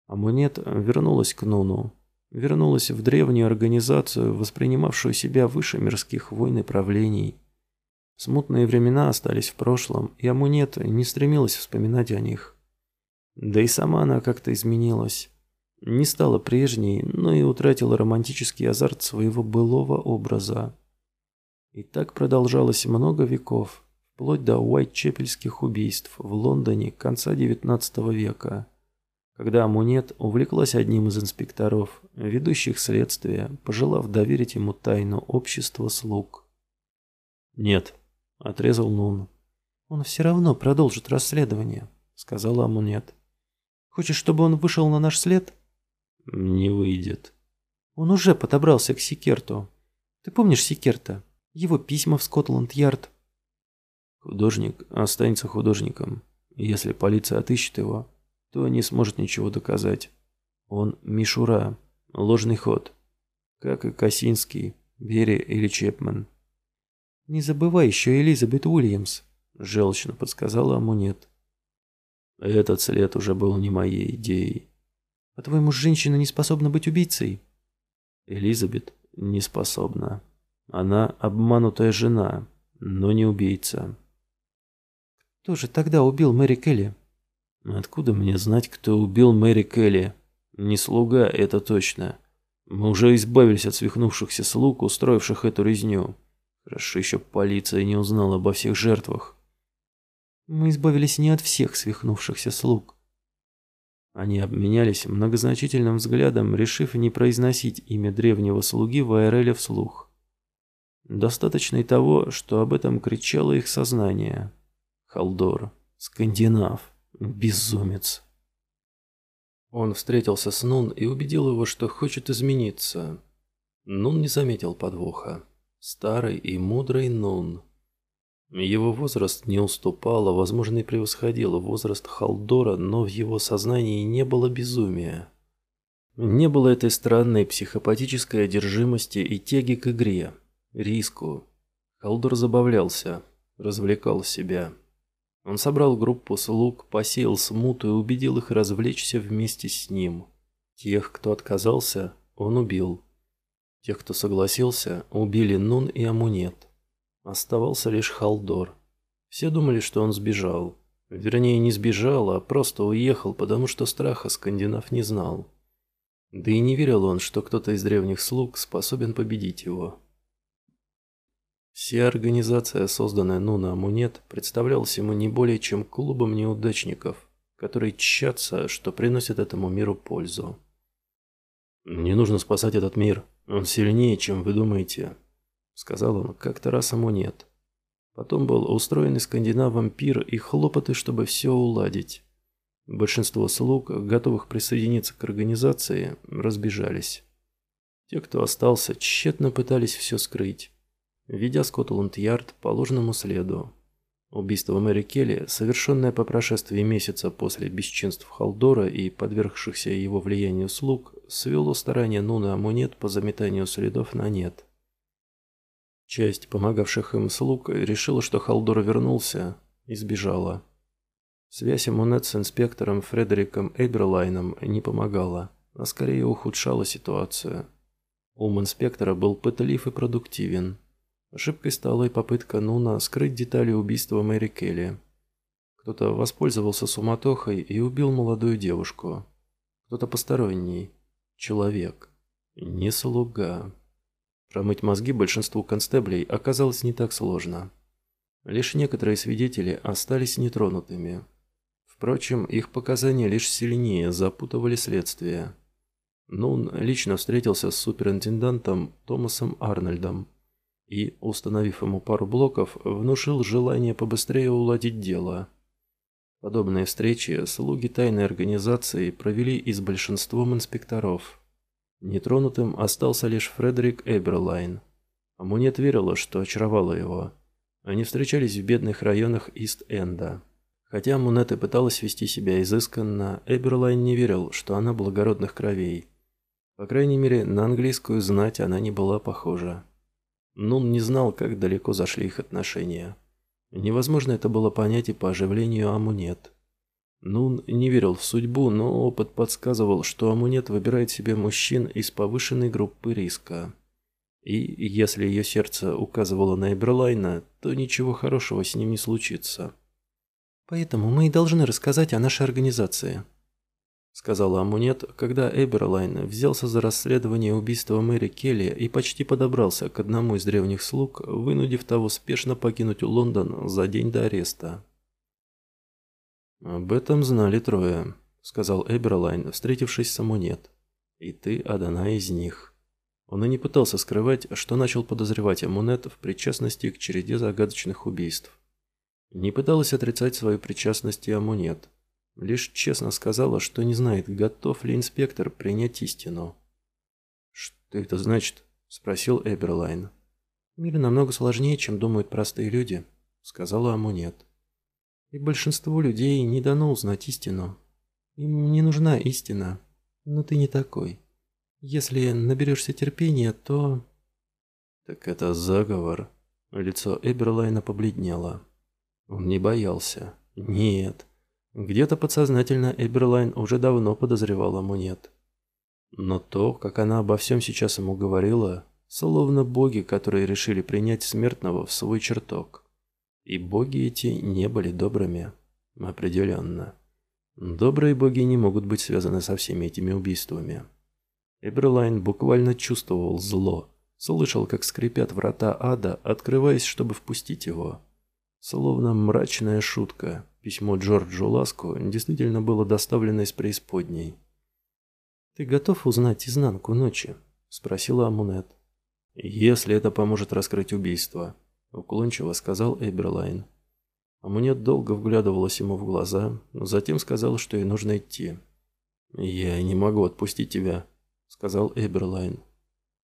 Амунет вернулась к Нуну, вернулась в древнюю организацию, воспринимавшую себя выше мирских войн и правлений. Смутные времена остались в прошлом, и Амунет не стремилась вспоминать о них. Да и сама она как-то изменилась. Не стала прежней, но и утратила романтический азарт своего былого образа. И так продолжалось много веков, вплоть до уайтчепельских убийств в Лондоне конца XIX века, когда Амунет увлеклась одним из инспекторов, ведущих следствие, пожелав доверить ему тайну общества слуг. «Нет», — отрезал Нун. «Он все равно продолжит расследование», — сказала Амунет. «Хочешь, чтобы он вышел на наш след?» Не выйдет. Он уже подобрался к Секерту. Ты помнишь Секерта? Его письма в Скотланд-Ярд. Художник останется художником. Если полиция отыщет его, то не сможет ничего доказать. Он мишура, ложный ход. Как и Косинский, Берри или Чепман. Не забывай еще Элизабет Уильямс, желчно подсказала Амунет. Этот след уже был не моей идеей. По-твоему, женщина не способна быть убийцей? Элизабет не способна. Она обманутая жена, но не убийца. Кто же тогда убил Мэри Келли? Откуда мне знать, кто убил Мэри Келли? Не слуга, это точно. Мы уже избавились от свихнувшихся слуг, устроивших эту резню. Хорошо еще полиция не узнала обо всех жертвах. Мы избавились не от всех свихнувшихся слуг. Они обменялись многозначительным взглядом, решив не произносить имя древнего слуги Вайреля вслух. Достаточно и того, что об этом кричало их сознание. Халдор, скандинав, безумец. Он встретился с Нун и убедил его, что хочет измениться. Нун не заметил подвоха. Старый и мудрый Нун. Его возраст не уступал, а, возможно, и превосходил возраст Халдора, но в его сознании не было безумия. Не было этой странной психопатической одержимости и тяги к игре, риску. Халдор забавлялся, развлекал себя. Он собрал группу слуг, посеял смуту и убедил их развлечься вместе с ним. Тех, кто отказался, он убил. Тех, кто согласился, убили Нун и Амунет. Оставался лишь Халдор. Все думали, что он сбежал. Вернее, не сбежал, а просто уехал, потому что страха скандинав не знал. Да и не верил он, что кто-то из древних слуг способен победить его. Вся организация, созданная Нуна Амунет, представлялась ему не более чем клубом неудачников, которые тщатся, что приносят этому миру пользу. «Не нужно спасать этот мир. Он сильнее, чем вы думаете», сказал он как-то раз ему нет. Потом был устроен скандинавом пир и хлопоты, чтобы все уладить. Большинство слуг, готовых присоединиться к организации, разбежались. Те, кто остался, тщетно пытались все скрыть, ведя Скотланд-Ярд по ложному следу. Убийство Мэри Келли, совершенное по прошествии месяца после бесчинств Халдора и подвергшихся его влиянию слуг, свело старания Нуна Амунет по заметанию следов на нет. Часть помогавших им слуг решила, что Халдор вернулся, и сбежала. Связь Эмунет с инспектором Фредериком Эйберлайном не помогала, а скорее ухудшала ситуацию. Ум инспектора был пытлив и продуктивен. Ошибкой стала и попытка Нуна скрыть детали убийства Мэри Келли. Кто-то воспользовался суматохой и убил молодую девушку. Кто-то посторонний. Человек. Не слуга. Промыть мозги большинству констеблей оказалось не так сложно. Лишь некоторые свидетели остались нетронутыми. Впрочем, их показания лишь сильнее запутывали следствие. Нун лично встретился с суперинтендантом Томасом Арнольдом и, установив ему пару блоков, внушил желание побыстрее уладить дело. Подобные встречи слуги тайной организации провели и с большинством инспекторов. Нетронутым остался лишь Фредерик Эберлайн. Амунет верила, что очаровала его. Они встречались в бедных районах Ист-Энда. Хотя Амунет и пыталась вести себя изысканно, Эберлайн не верил, что она благородных кровей. По крайней мере, на английскую знать она не была похожа. Нун не знал, как далеко зашли их отношения. Невозможно это было понять и по оживлению Амунет. Нун не верил в судьбу, но опыт подсказывал, что Амунет выбирает себе мужчин из повышенной группы риска. И если ее сердце указывало на Эберлайна, то ничего хорошего с ним не случится. «Поэтому мы и должны рассказать о нашей организации», — сказала Амунет, когда Эберлайн взялся за расследование убийства Мэри Келли и почти подобрался к одному из древних слуг, вынудив того спешно покинуть Лондон за день до ареста. «Об этом знали трое», — сказал Эберлайн, встретившись с Амунет. «И ты одна из них». Он и не пытался скрывать, что начал подозревать Амунет в причастности к череде загадочных убийств. Не пыталась отрицать свою причастность и Амунет. Лишь честно сказала, что не знает, готов ли инспектор принять истину. «Что это значит?» – спросил Эберлайн. «Мир намного сложнее, чем думают простые люди», – сказала Амунет. И большинству людей не дано узнать истину. Им не нужна истина, но ты не такой. Если наберешься терпения, то... Так это заговор. Лицо Эберлайна побледнело. Он не боялся. Нет. Где-то подсознательно Эберлайн уже давно подозревал Амунет. Но то, как она обо всем сейчас ему говорила, словно боги, которые решили принять смертного в свой чертог. И боги эти не были добрыми. Определенно. Добрые боги не могут быть связаны со всеми этими убийствами. Эберлайн буквально чувствовал зло. Слышал, как скрипят врата ада, открываясь, чтобы впустить его. Словно мрачная шутка, письмо Джорджу Ласку действительно было доставлено из преисподней. «Ты готов узнать изнанку ночи?» – спросила Амунет. «Если это поможет раскрыть убийство», уклончиво сказал Эберлайн. Амунет долго вглядывалась ему в глаза, но затем сказала, что ей нужно идти. «Я не могу отпустить тебя», — сказал Эберлайн.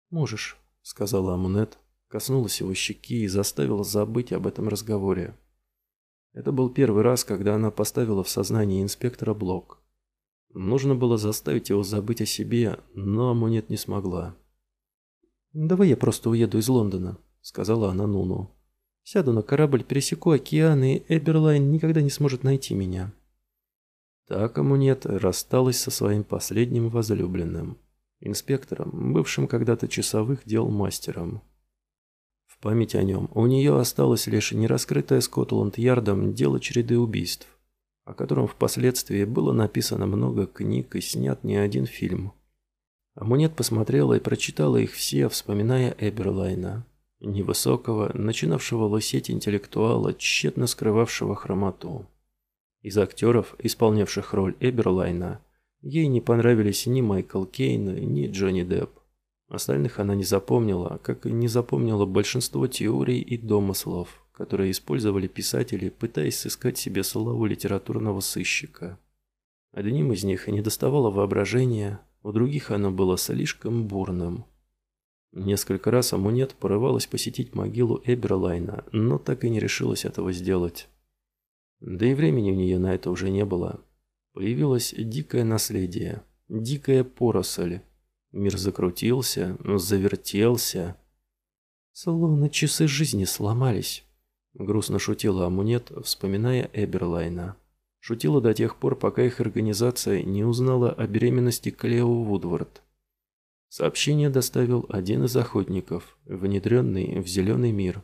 «Можешь», — сказала Амунет, коснулась его щеки и заставила забыть об этом разговоре. Это был первый раз, когда она поставила в сознании инспектора блок. Нужно было заставить его забыть о себе, но Амунет не смогла. «Давай я просто уеду из Лондона», — сказала она Нуну. «Сяду на корабль, пересеку океан, и Эберлайн никогда не сможет найти меня». Так Амунет рассталась со своим последним возлюбленным, инспектором, бывшим когда-то часовых дел мастером. В память о нем у нее осталось лишь нераскрытое Скотланд-Ярдом дело череды убийств, о котором впоследствии было написано много книг и снят не один фильм. Амунет посмотрела и прочитала их все, вспоминая Эберлайна, невысокого, начинавшего лысеть интеллектуала, тщетно скрывавшего хромоту. Из актеров, исполнявших роль Эберлайна, ей не понравились ни Майкл Кейн, ни Джонни Депп. Остальных она не запомнила, как и не запомнила большинство теорий и домыслов, которые использовали писатели, пытаясь сыскать себе славу литературного сыщика. Одним из них не доставало воображения, у других оно было слишком бурным. Несколько раз Амунет порывалась посетить могилу Эберлайна, но так и не решилась этого сделать. Да и времени у нее на это уже не было. Появилось дикое наследие, дикая поросль. Мир закрутился, завертелся. Словно часы жизни сломались. Грустно шутила Амунет, вспоминая Эберлайна. Шутила до тех пор, пока их организация не узнала о беременности Клео Вудвард. Сообщение доставил один из охотников, внедренный в Зеленый мир.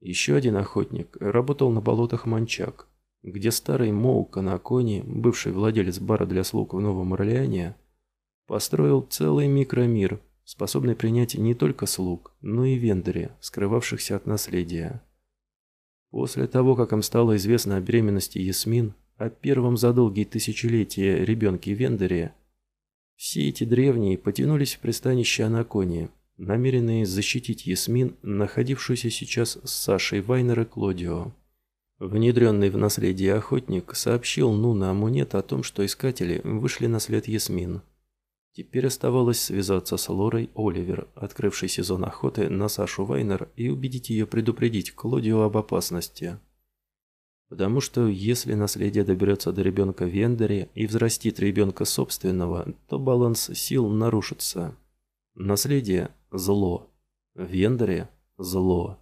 Еще один охотник работал на болотах Манчак где старый Моу Канакони, бывший владелец бара для слуг в Новом Орлеане, построил целый микромир, способный принять не только слуг, но и вендори, скрывавшихся от наследия. После того, как им стало известно о беременности Ясмин, о первом за долгие тысячелетия ребенке Вендоре, все эти древние потянулись в пристанище Анакони, намеренные защитить Ясмин, находившуюся сейчас с Сашей Вайнер и Клодио. Внедренный в наследие охотник сообщил Нуна Амунет о том, что искатели вышли на след Ясмин. Теперь оставалось связаться с Лорой Оливер, открывшей сезон охоты на Сашу Вайнер, и убедить ее предупредить Клодио об опасности. Потому что если наследие доберется до ребенка Вендери и взрастит ребенка собственного, то баланс сил нарушится. Наследие – зло. Вендери – зло.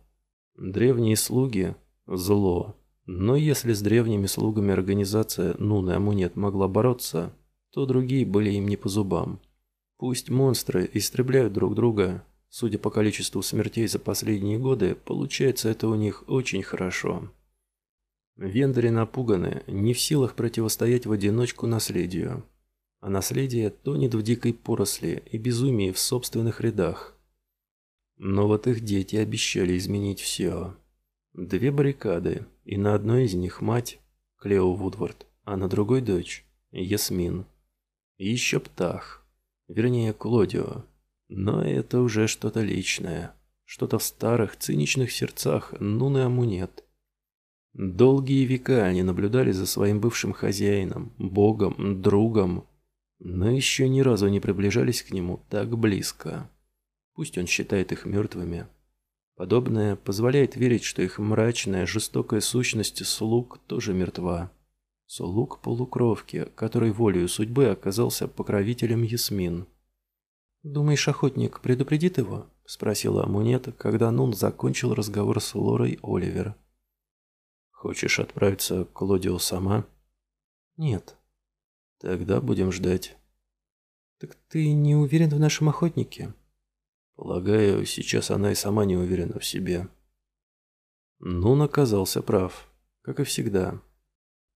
Древние слуги – зло. Но если с древними слугами организация Нуны Амунет могла бороться, то другие были им не по зубам. Пусть монстры истребляют друг друга, судя по количеству смертей за последние годы, получается это у них очень хорошо. Вендори напуганы, не в силах противостоять в одиночку наследию. А наследие тонет в дикой поросли и безумии в собственных рядах. Но вот их дети обещали изменить все. Две баррикады, и на одной из них мать, Клео Вудвард, а на другой дочь, Ясмин. И еще Птах, вернее Клодио. Но это уже что-то личное, что-то в старых, циничных сердцах Нуны Амунет. Долгие века они наблюдали за своим бывшим хозяином, богом, другом, но еще ни разу не приближались к нему так близко. Пусть он считает их мертвыми, Подобное позволяет верить, что их мрачная, жестокая сущность слуг тоже мертва. Слуг полукровки, который волею судьбы оказался покровителем Ясмин. «Думаешь, охотник предупредит его?» – спросила Амунет, когда Нун закончил разговор с Лорой Оливер. «Хочешь отправиться к Лодио сама?» «Нет». «Тогда будем ждать». «Так ты не уверен в нашем охотнике?» Полагаю, сейчас она и сама не уверена в себе. Нун оказался прав, как и всегда.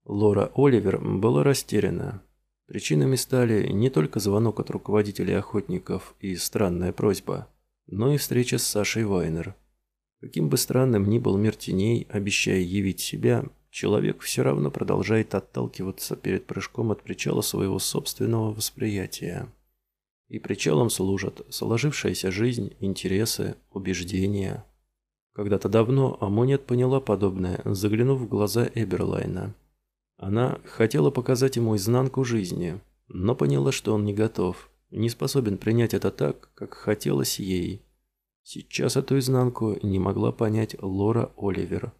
Лора Оливер была растеряна. Причинами стали не только звонок от руководителей охотников и странная просьба, но и встреча с Сашей Вайнер. Каким бы странным ни был мир теней, обещая явить себя, человек все равно продолжает отталкиваться перед прыжком от причала своего собственного восприятия. И причалом служат сложившаяся жизнь, интересы, убеждения. Когда-то давно Амонет поняла подобное, заглянув в глаза Эберлайна. Она хотела показать ему изнанку жизни, но поняла, что он не готов, не способен принять это так, как хотелось ей. Сейчас эту изнанку не могла понять Лора Оливер.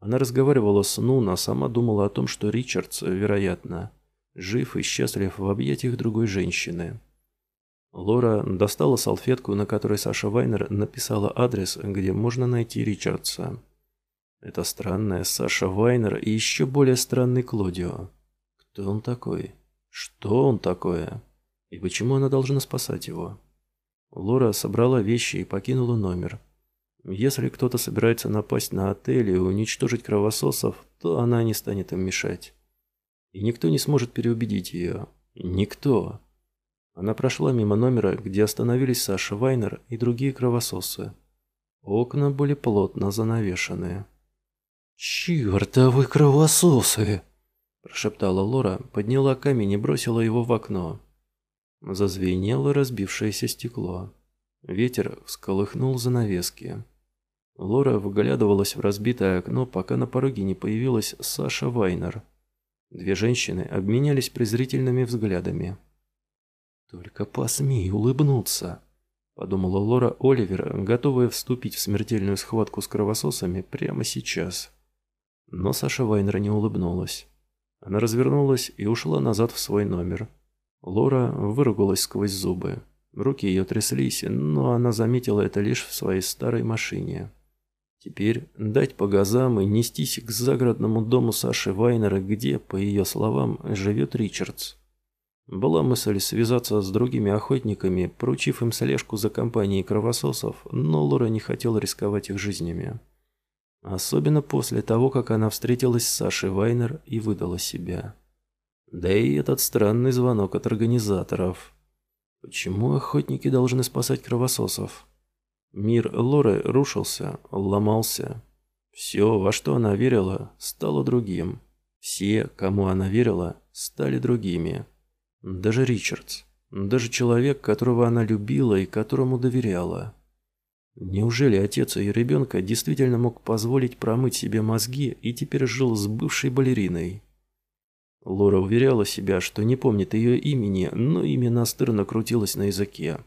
Она разговаривала с Нун, а сама думала о том, что Ричардс, вероятно, жив и счастлив в объятиях другой женщины. Лора достала салфетку, на которой Саша Вайнер написала адрес, где можно найти Ричардса. Это странная Саша Вайнер и еще более странный Клодио. Кто он такой? Что он такое? И почему она должна спасать его? Лора собрала вещи и покинула номер. Если кто-то собирается напасть на отель и уничтожить кровососов, то она не станет им мешать. И никто не сможет переубедить ее. Никто. Она прошла мимо номера, где остановились Саша Вайнер и другие кровососы. Окна были плотно занавешены. «Чертовы кровососы!» – прошептала Лора, подняла камень и бросила его в окно. Зазвенело разбившееся стекло. Ветер всколыхнул занавески. Лора выглядывалась в разбитое окно, пока на пороге не появилась Саша Вайнер. Две женщины обменялись презрительными взглядами. «Только посмей улыбнуться», — подумала Лора Оливер, готовая вступить в смертельную схватку с кровососами прямо сейчас. Но Саша Вайнер не улыбнулась. Она развернулась и ушла назад в свой номер. Лора выругалась сквозь зубы. Руки ее тряслись, но она заметила это лишь в своей старой машине. Теперь дать по газам и нестись к загородному дому Саши Вайнера, где, по ее словам, живет Ричардс. Была мысль связаться с другими охотниками, поручив им слежку за компанией кровососов, но Лора не хотела рисковать их жизнями. Особенно после того, как она встретилась с Сашей Вайнер и выдала себя. Да и этот странный звонок от организаторов. Почему охотники должны спасать кровососов? Мир Лоры рушился, ломался. Все, во что она верила, стало другим. Все, кому она верила, стали другими. Даже Ричардс. Даже человек, которого она любила и которому доверяла. Неужели отец ее ребенка действительно мог позволить промыть себе мозги и теперь жил с бывшей балериной? Лора уверяла себя, что не помнит ее имени, но имя настырно крутилось на языке.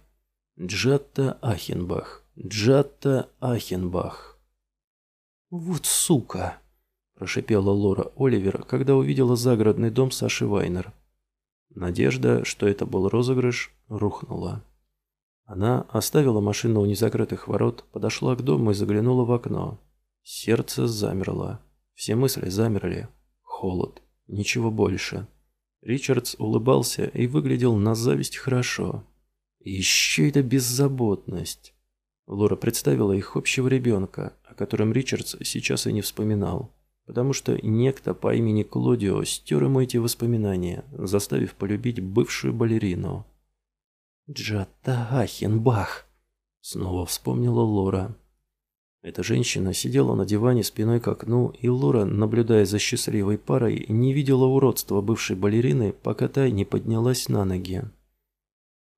Джатта Ахенбах. Джатта Ахенбах. «Вот сука!» – прошипела Лора Оливер, когда увидела загородный дом Саши Вайнер. Надежда, что это был розыгрыш, рухнула. Она оставила машину у незакрытых ворот, подошла к дому и заглянула в окно. Сердце замерло. Все мысли замерли. Холод. Ничего больше. Ричардс улыбался и выглядел на зависть хорошо. Еще эта беззаботность. Лора представила их общего ребенка, о котором Ричардс сейчас и не вспоминал потому что некто по имени Клодио стер ему эти воспоминания, заставив полюбить бывшую балерину. «Джатта Ахенбах!» — снова вспомнила Лора. Эта женщина сидела на диване спиной к окну, и Лора, наблюдая за счастливой парой, не видела уродства бывшей балерины, пока та не поднялась на ноги.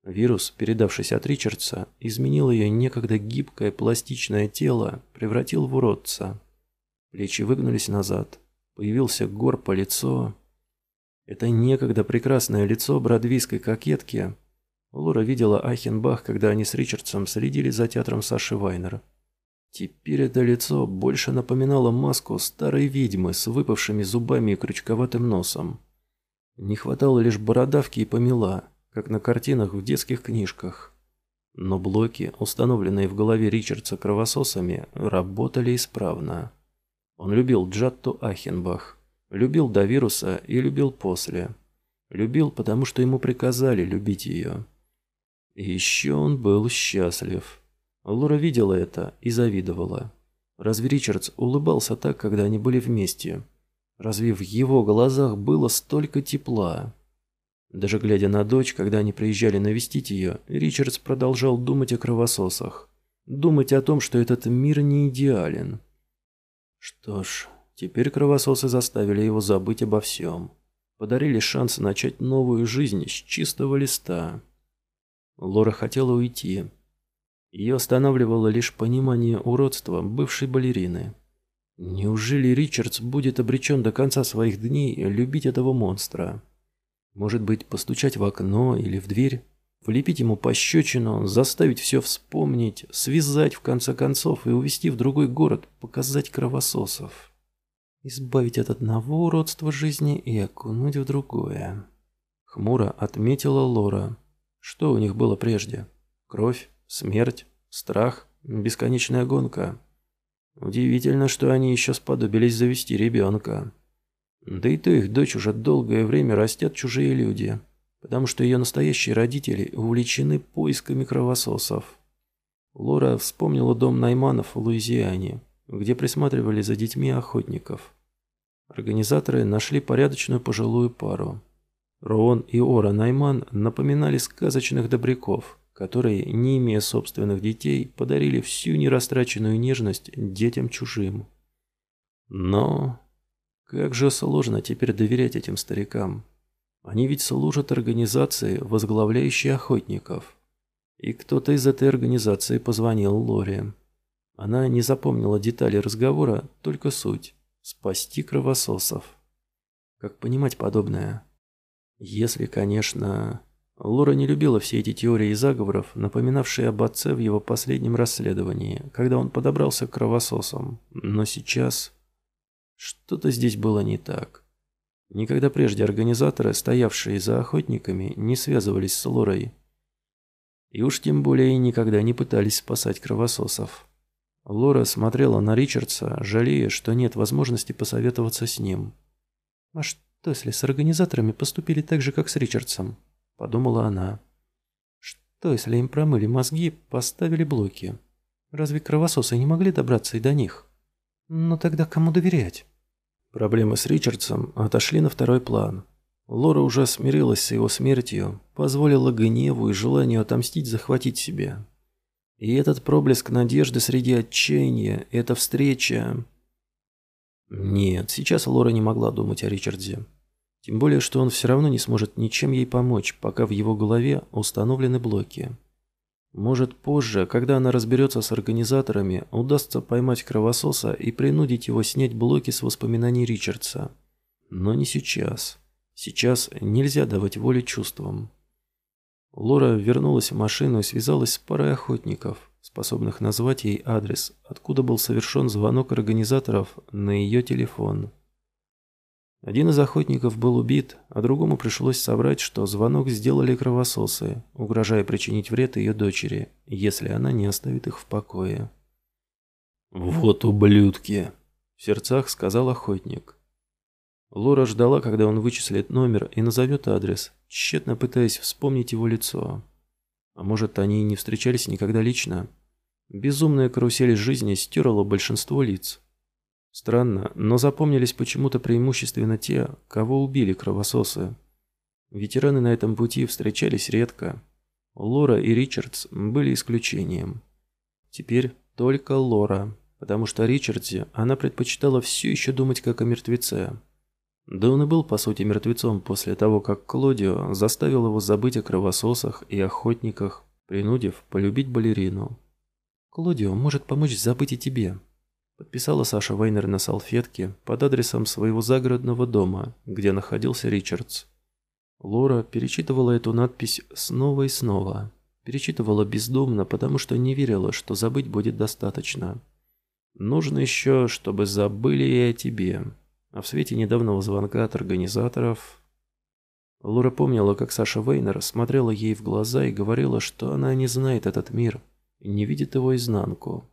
Вирус, передавшись от Ричардса, изменил ее некогда гибкое пластичное тело, превратил в уродца. Плечи выгнулись назад. Появился гор по лицо. Это некогда прекрасное лицо бродвийской кокетки. Лора видела Ахенбах, когда они с Ричардсом следили за театром Саши Вайнера. Теперь это лицо больше напоминало маску старой ведьмы с выпавшими зубами и крючковатым носом. Не хватало лишь бородавки и помела, как на картинах в детских книжках. Но блоки, установленные в голове Ричардса кровососами, работали исправно. Он любил Джатту Ахенбах, любил до вируса и любил после. Любил, потому что ему приказали любить ее. И еще он был счастлив. Лора видела это и завидовала. Разве Ричардс улыбался так, когда они были вместе? Разве в его глазах было столько тепла? Даже глядя на дочь, когда они приезжали навестить ее, Ричардс продолжал думать о кровососах. Думать о том, что этот мир не идеален. Что ж, теперь кровососы заставили его забыть обо всем. Подарили шанс начать новую жизнь с чистого листа. Лора хотела уйти. Ее останавливало лишь понимание уродства бывшей балерины. Неужели Ричардс будет обречен до конца своих дней любить этого монстра? Может быть, постучать в окно или в дверь? Влепить ему пощечину, заставить все вспомнить, связать в конце концов и увезти в другой город, показать кровососов. Избавить от одного уродства жизни и окунуть в другое. Хмуро отметила Лора. Что у них было прежде? Кровь, смерть, страх, бесконечная гонка. Удивительно, что они еще сподобились завести ребенка. Да и то их дочь уже долгое время растят чужие люди потому что ее настоящие родители увлечены поисками кровососов. Лора вспомнила дом Найманов в Луизиане, где присматривали за детьми охотников. Организаторы нашли порядочную пожилую пару. Роон и Ора Найман напоминали сказочных добряков, которые, не имея собственных детей, подарили всю нерастраченную нежность детям чужим. Но как же сложно теперь доверять этим старикам. Они ведь служат организации, возглавляющей охотников. И кто-то из этой организации позвонил Лоре. Она не запомнила детали разговора, только суть – спасти кровососов. Как понимать подобное? Если, конечно... Лора не любила все эти теории заговоров, напоминавшие об отце в его последнем расследовании, когда он подобрался к кровососам. Но сейчас... Что-то здесь было не так. Никогда прежде организаторы, стоявшие за охотниками, не связывались с Лорой. И уж тем более никогда не пытались спасать кровососов. Лора смотрела на Ричардса, жалея, что нет возможности посоветоваться с ним. «А что, если с организаторами поступили так же, как с Ричардсом?» – подумала она. «Что, если им промыли мозги, поставили блоки? Разве кровососы не могли добраться и до них? Но тогда кому доверять?» Проблемы с Ричардсом отошли на второй план. Лора уже смирилась с его смертью, позволила гневу и желанию отомстить захватить себе. И этот проблеск надежды среди отчаяния, эта встреча... Нет, сейчас Лора не могла думать о Ричарде. Тем более, что он все равно не сможет ничем ей помочь, пока в его голове установлены блоки. Может, позже, когда она разберется с организаторами, удастся поймать кровососа и принудить его снять блоки с воспоминаний Ричардса. Но не сейчас. Сейчас нельзя давать волю чувствам. Лора вернулась в машину и связалась с парой охотников, способных назвать ей адрес, откуда был совершен звонок организаторов на ее телефон. Один из охотников был убит, а другому пришлось соврать, что звонок сделали кровососы, угрожая причинить вред ее дочери, если она не оставит их в покое. «Вот ублюдки!» – в сердцах сказал охотник. Лора ждала, когда он вычислит номер и назовет адрес, тщетно пытаясь вспомнить его лицо. А может, они и не встречались никогда лично? Безумная карусель жизни стерла большинство лиц. Странно, но запомнились почему-то преимущественно те, кого убили кровососы. Ветераны на этом пути встречались редко. Лора и Ричардс были исключением. Теперь только Лора, потому что Ричардсе она предпочитала все еще думать как о мертвеце. Да он и был, по сути, мертвецом после того, как Клодио заставил его забыть о кровососах и охотниках, принудив полюбить балерину. «Клодио может помочь забыть и тебе», Подписала Саша Вейнер на салфетке под адресом своего загородного дома, где находился Ричардс. Лора перечитывала эту надпись снова и снова. Перечитывала бездумно, потому что не верила, что забыть будет достаточно. Нужно еще, чтобы забыли и о тебе. А в свете недавнего звонка от организаторов... Лора помнила, как Саша Вейнер смотрела ей в глаза и говорила, что она не знает этот мир и не видит его изнанку.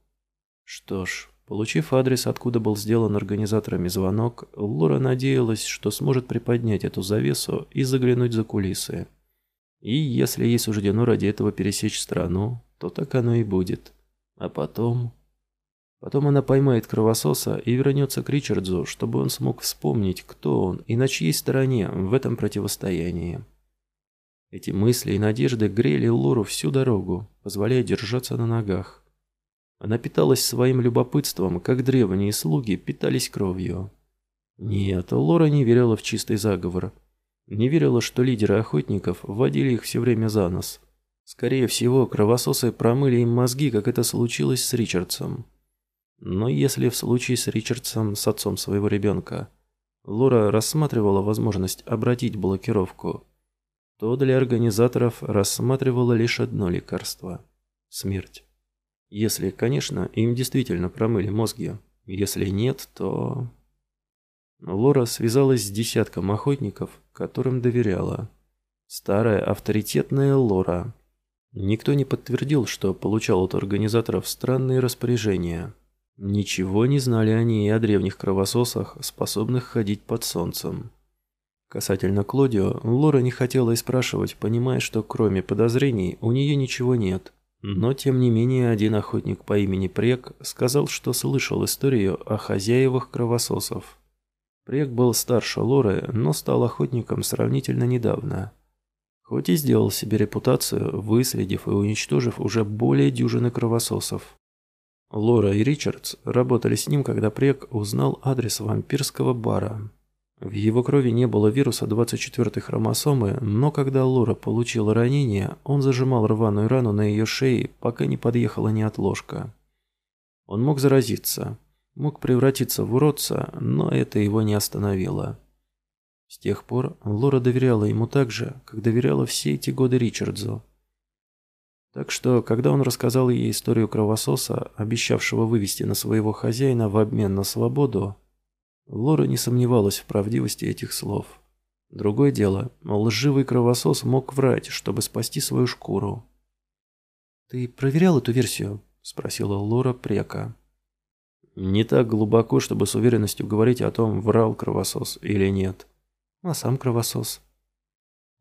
Что ж, Получив адрес, откуда был сделан организаторами звонок, Лора надеялась, что сможет приподнять эту завесу и заглянуть за кулисы. И если ей суждено ради этого пересечь страну, то так оно и будет. А потом... Потом она поймает кровососа и вернется к Ричардзу, чтобы он смог вспомнить, кто он и на чьей стороне в этом противостоянии. Эти мысли и надежды грели Лору всю дорогу, позволяя держаться на ногах. Она питалась своим любопытством, как древние слуги питались кровью. Нет, Лора не верила в чистый заговор. Не верила, что лидеры охотников вводили их все время за нос. Скорее всего, кровососы промыли им мозги, как это случилось с Ричардсом. Но если в случае с Ричардсом, с отцом своего ребенка, Лора рассматривала возможность обратить блокировку, то для организаторов рассматривало лишь одно лекарство – смерть. Если, конечно, им действительно промыли мозги. Если нет, то... Лора связалась с десятком охотников, которым доверяла. Старая авторитетная Лора. Никто не подтвердил, что получал от организаторов странные распоряжения. Ничего не знали они и о древних кровососах, способных ходить под солнцем. Касательно Клодио, Лора не хотела и спрашивать, понимая, что кроме подозрений у нее ничего нет. Но, тем не менее, один охотник по имени Прек сказал, что слышал историю о хозяевах кровососов. Прек был старше Лоры, но стал охотником сравнительно недавно. Хоть и сделал себе репутацию, выследив и уничтожив уже более дюжины кровососов. Лора и Ричардс работали с ним, когда Прек узнал адрес вампирского бара. В его крови не было вируса 24-й хромосомы, но когда Лора получила ранение, он зажимал рваную рану на ее шее, пока не подъехала неотложка. Он мог заразиться, мог превратиться в уродца, но это его не остановило. С тех пор Лора доверяла ему так же, как доверяла все эти годы Ричардзу. Так что, когда он рассказал ей историю кровососа, обещавшего вывести на своего хозяина в обмен на свободу, Лора не сомневалась в правдивости этих слов. Другое дело, лживый кровосос мог врать, чтобы спасти свою шкуру. «Ты проверял эту версию?» – спросила Лора Прека. «Не так глубоко, чтобы с уверенностью говорить о том, врал кровосос или нет». «А сам кровосос?»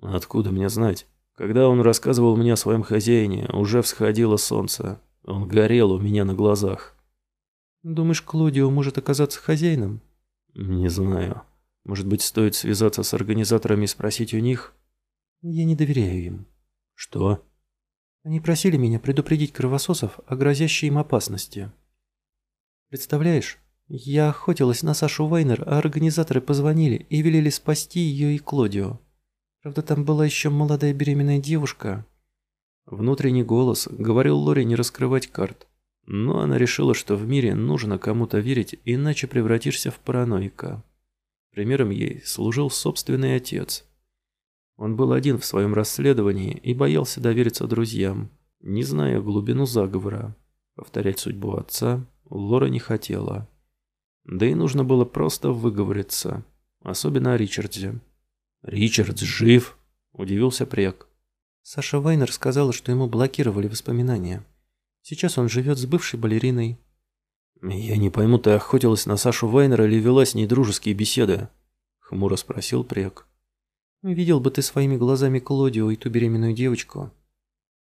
«Откуда мне знать? Когда он рассказывал мне о своем хозяине, уже всходило солнце. Он горел у меня на глазах». «Думаешь, Клодио может оказаться хозяином?» «Не знаю. Может быть, стоит связаться с организаторами и спросить у них?» «Я не доверяю им». «Что?» «Они просили меня предупредить кровососов о грозящей им опасности». «Представляешь, я охотилась на Сашу Вайнер, а организаторы позвонили и велели спасти ее и Клодио. Правда, там была еще молодая беременная девушка». Внутренний голос говорил Лоре не раскрывать карт. Но она решила, что в мире нужно кому-то верить, иначе превратишься в параноика. Примером ей служил собственный отец. Он был один в своем расследовании и боялся довериться друзьям, не зная глубину заговора. Повторять судьбу отца Лора не хотела. Да и нужно было просто выговориться, особенно о Ричарде. «Ричард жив?» – удивился Прек. Саша Вайнер сказала, что ему блокировали воспоминания. Сейчас он живет с бывшей балериной. «Я не пойму, ты охотилась на Сашу Вайнера или вела с ней дружеские беседы?» — хмуро спросил Прек. «Видел бы ты своими глазами Клодио и ту беременную девочку.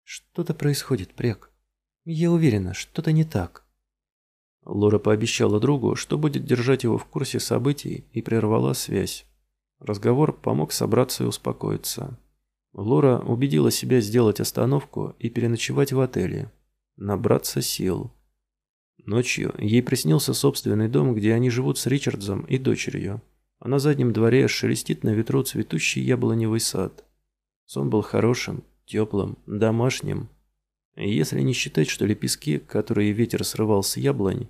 Что-то происходит, Прек. Я уверена, что-то не так». Лора пообещала другу, что будет держать его в курсе событий, и прервала связь. Разговор помог собраться и успокоиться. Лора убедила себя сделать остановку и переночевать в отеле набраться сил. Ночью ей приснился собственный дом, где они живут с Ричардзом и дочерью, а на заднем дворе шелестит на ветру цветущий яблоневый сад. Сон был хорошим, теплым, домашним. Если не считать, что лепестки, которые ветер срывал с яблонь,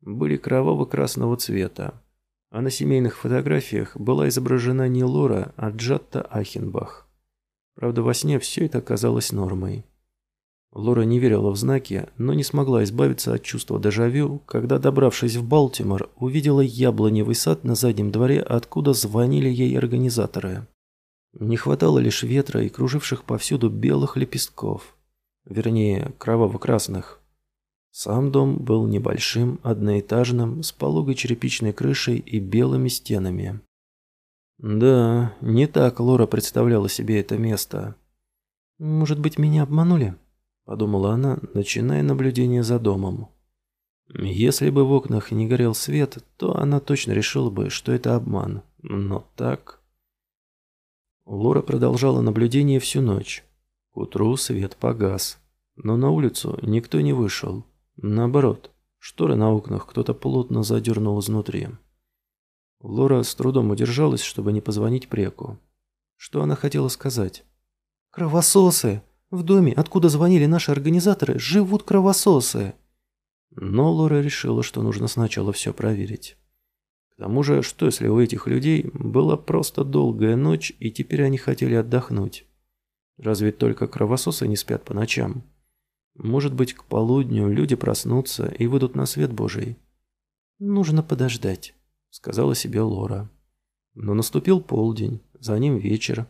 были кроваво-красного цвета, а на семейных фотографиях была изображена не Лора, а Джатта Ахенбах. Правда, во сне все это казалось нормой. Лора не верила в знаки, но не смогла избавиться от чувства дежавю, когда, добравшись в Балтимор, увидела яблоневый сад на заднем дворе, откуда звонили ей организаторы. Не хватало лишь ветра и круживших повсюду белых лепестков, вернее, кроваво-красных. Сам дом был небольшим, одноэтажным, с пологой черепичной крышей и белыми стенами. Да, не так Лора представляла себе это место. «Может быть, меня обманули?» Подумала она, начиная наблюдение за домом. Если бы в окнах не горел свет, то она точно решила бы, что это обман. Но так... Лора продолжала наблюдение всю ночь. К утру свет погас. Но на улицу никто не вышел. Наоборот, шторы на окнах кто-то плотно задернул изнутри. Лора с трудом удержалась, чтобы не позвонить преку. Что она хотела сказать? «Кровососы!» В доме, откуда звонили наши организаторы, живут кровососы. Но Лора решила, что нужно сначала все проверить. К тому же, что если у этих людей была просто долгая ночь, и теперь они хотели отдохнуть? Разве только кровососы не спят по ночам? Может быть, к полудню люди проснутся и выйдут на свет Божий. Нужно подождать, сказала себе Лора. Но наступил полдень, за ним вечер,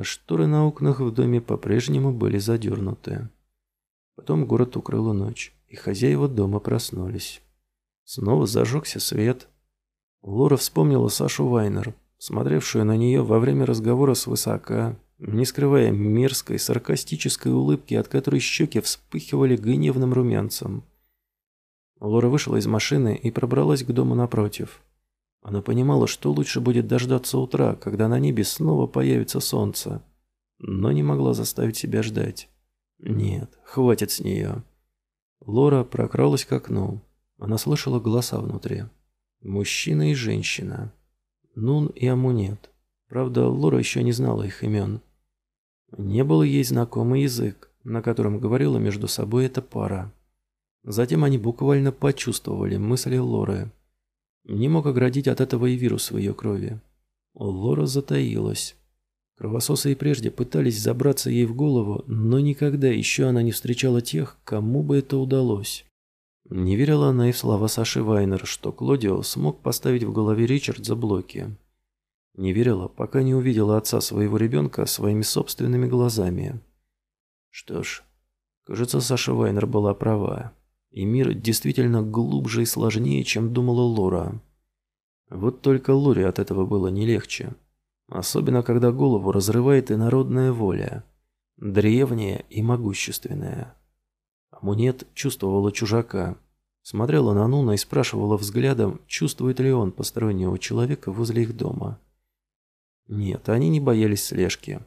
шторы на окнах в доме по-прежнему были задернуты. Потом город укрыла ночь, и хозяева дома проснулись. Снова зажегся свет. Лора вспомнила Сашу Вайнер, смотревшую на нее во время разговора с высока, не скрывая мерзкой, саркастической улыбки, от которой щеки вспыхивали гневным румянцем. Лора вышла из машины и пробралась к дому напротив. Она понимала, что лучше будет дождаться утра, когда на небе снова появится солнце, но не могла заставить себя ждать. Нет, хватит с нее. Лора прокралась к окну. Она слышала голоса внутри. Мужчина и женщина. Нун и Амунет. Правда, Лора еще не знала их имен. Не был ей знакомый язык, на котором говорила между собой эта пара. Затем они буквально почувствовали мысли Лоры. Не мог оградить от этого и вирус в ее крови. Лора затаилась. Кровососы и прежде пытались забраться ей в голову, но никогда еще она не встречала тех, кому бы это удалось. Не верила она и в слова Саши Вайнер, что Клодио смог поставить в голове Ричардза блоки. Не верила, пока не увидела отца своего ребенка своими собственными глазами. Что ж, кажется, Саша Вайнер была права. И мир действительно глубже и сложнее, чем думала Лора. Вот только Лоре от этого было не легче. Особенно, когда голову разрывает инородная воля. Древняя и могущественная. Амунет чувствовала чужака. Смотрела на Нуна и спрашивала взглядом, чувствует ли он постороннего человека возле их дома. Нет, они не боялись слежки.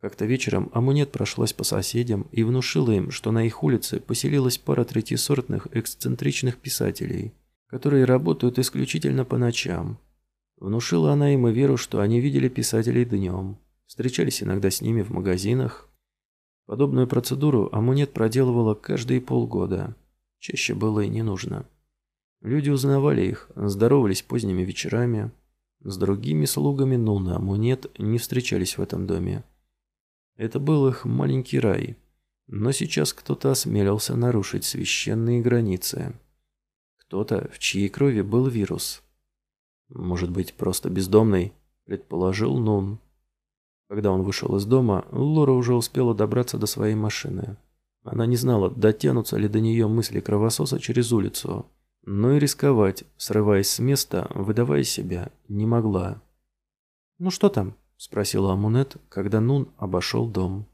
Как-то вечером Амунет прошлась по соседям и внушила им, что на их улице поселилась пара третьесортных эксцентричных писателей, которые работают исключительно по ночам. Внушила она им и веру, что они видели писателей днем, встречались иногда с ними в магазинах. Подобную процедуру Амунет проделывала каждые полгода. Чаще было и не нужно. Люди узнавали их, здоровались поздними вечерами. С другими слугами Нуна Амунет не встречались в этом доме. Это был их маленький рай. Но сейчас кто-то осмелился нарушить священные границы. Кто-то, в чьей крови был вирус. Может быть, просто бездомный, предположил Нун. Когда он вышел из дома, Лора уже успела добраться до своей машины. Она не знала, дотянутся ли до нее мысли кровососа через улицу, но и рисковать, срываясь с места, выдавая себя, не могла. «Ну что там?» Спросила Амунет, когда Нун обошел дом.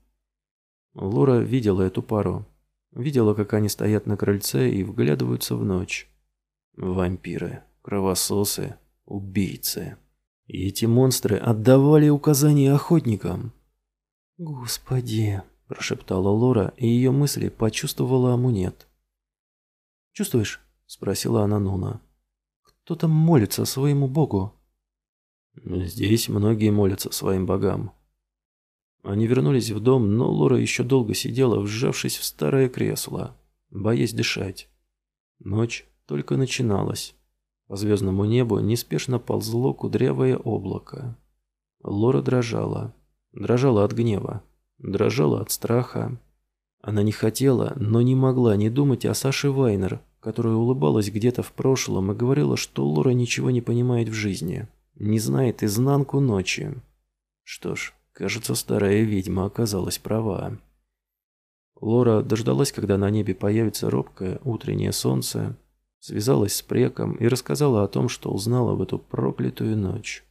Лора видела эту пару. Видела, как они стоят на крыльце и вглядываются в ночь. Вампиры, кровососы, убийцы. И эти монстры отдавали указания охотникам. «Господи!» – прошептала Лора, и ее мысли почувствовала Амунет. «Чувствуешь?» – спросила она Нуна. «Кто-то молится своему богу». Здесь многие молятся своим богам. Они вернулись в дом, но Лора еще долго сидела, вжавшись в старое кресло, боясь дышать. Ночь только начиналась. По звездному небу неспешно ползло кудрявое облако. Лора дрожала. Дрожала от гнева. Дрожала от страха. Она не хотела, но не могла не думать о Саше Вайнер, которая улыбалась где-то в прошлом и говорила, что Лора ничего не понимает в жизни не знает изнанку ночи. Что ж, кажется, старая ведьма оказалась права. Лора дождалась, когда на небе появится робкое утреннее солнце, связалась с преком и рассказала о том, что узнала в эту проклятую ночь.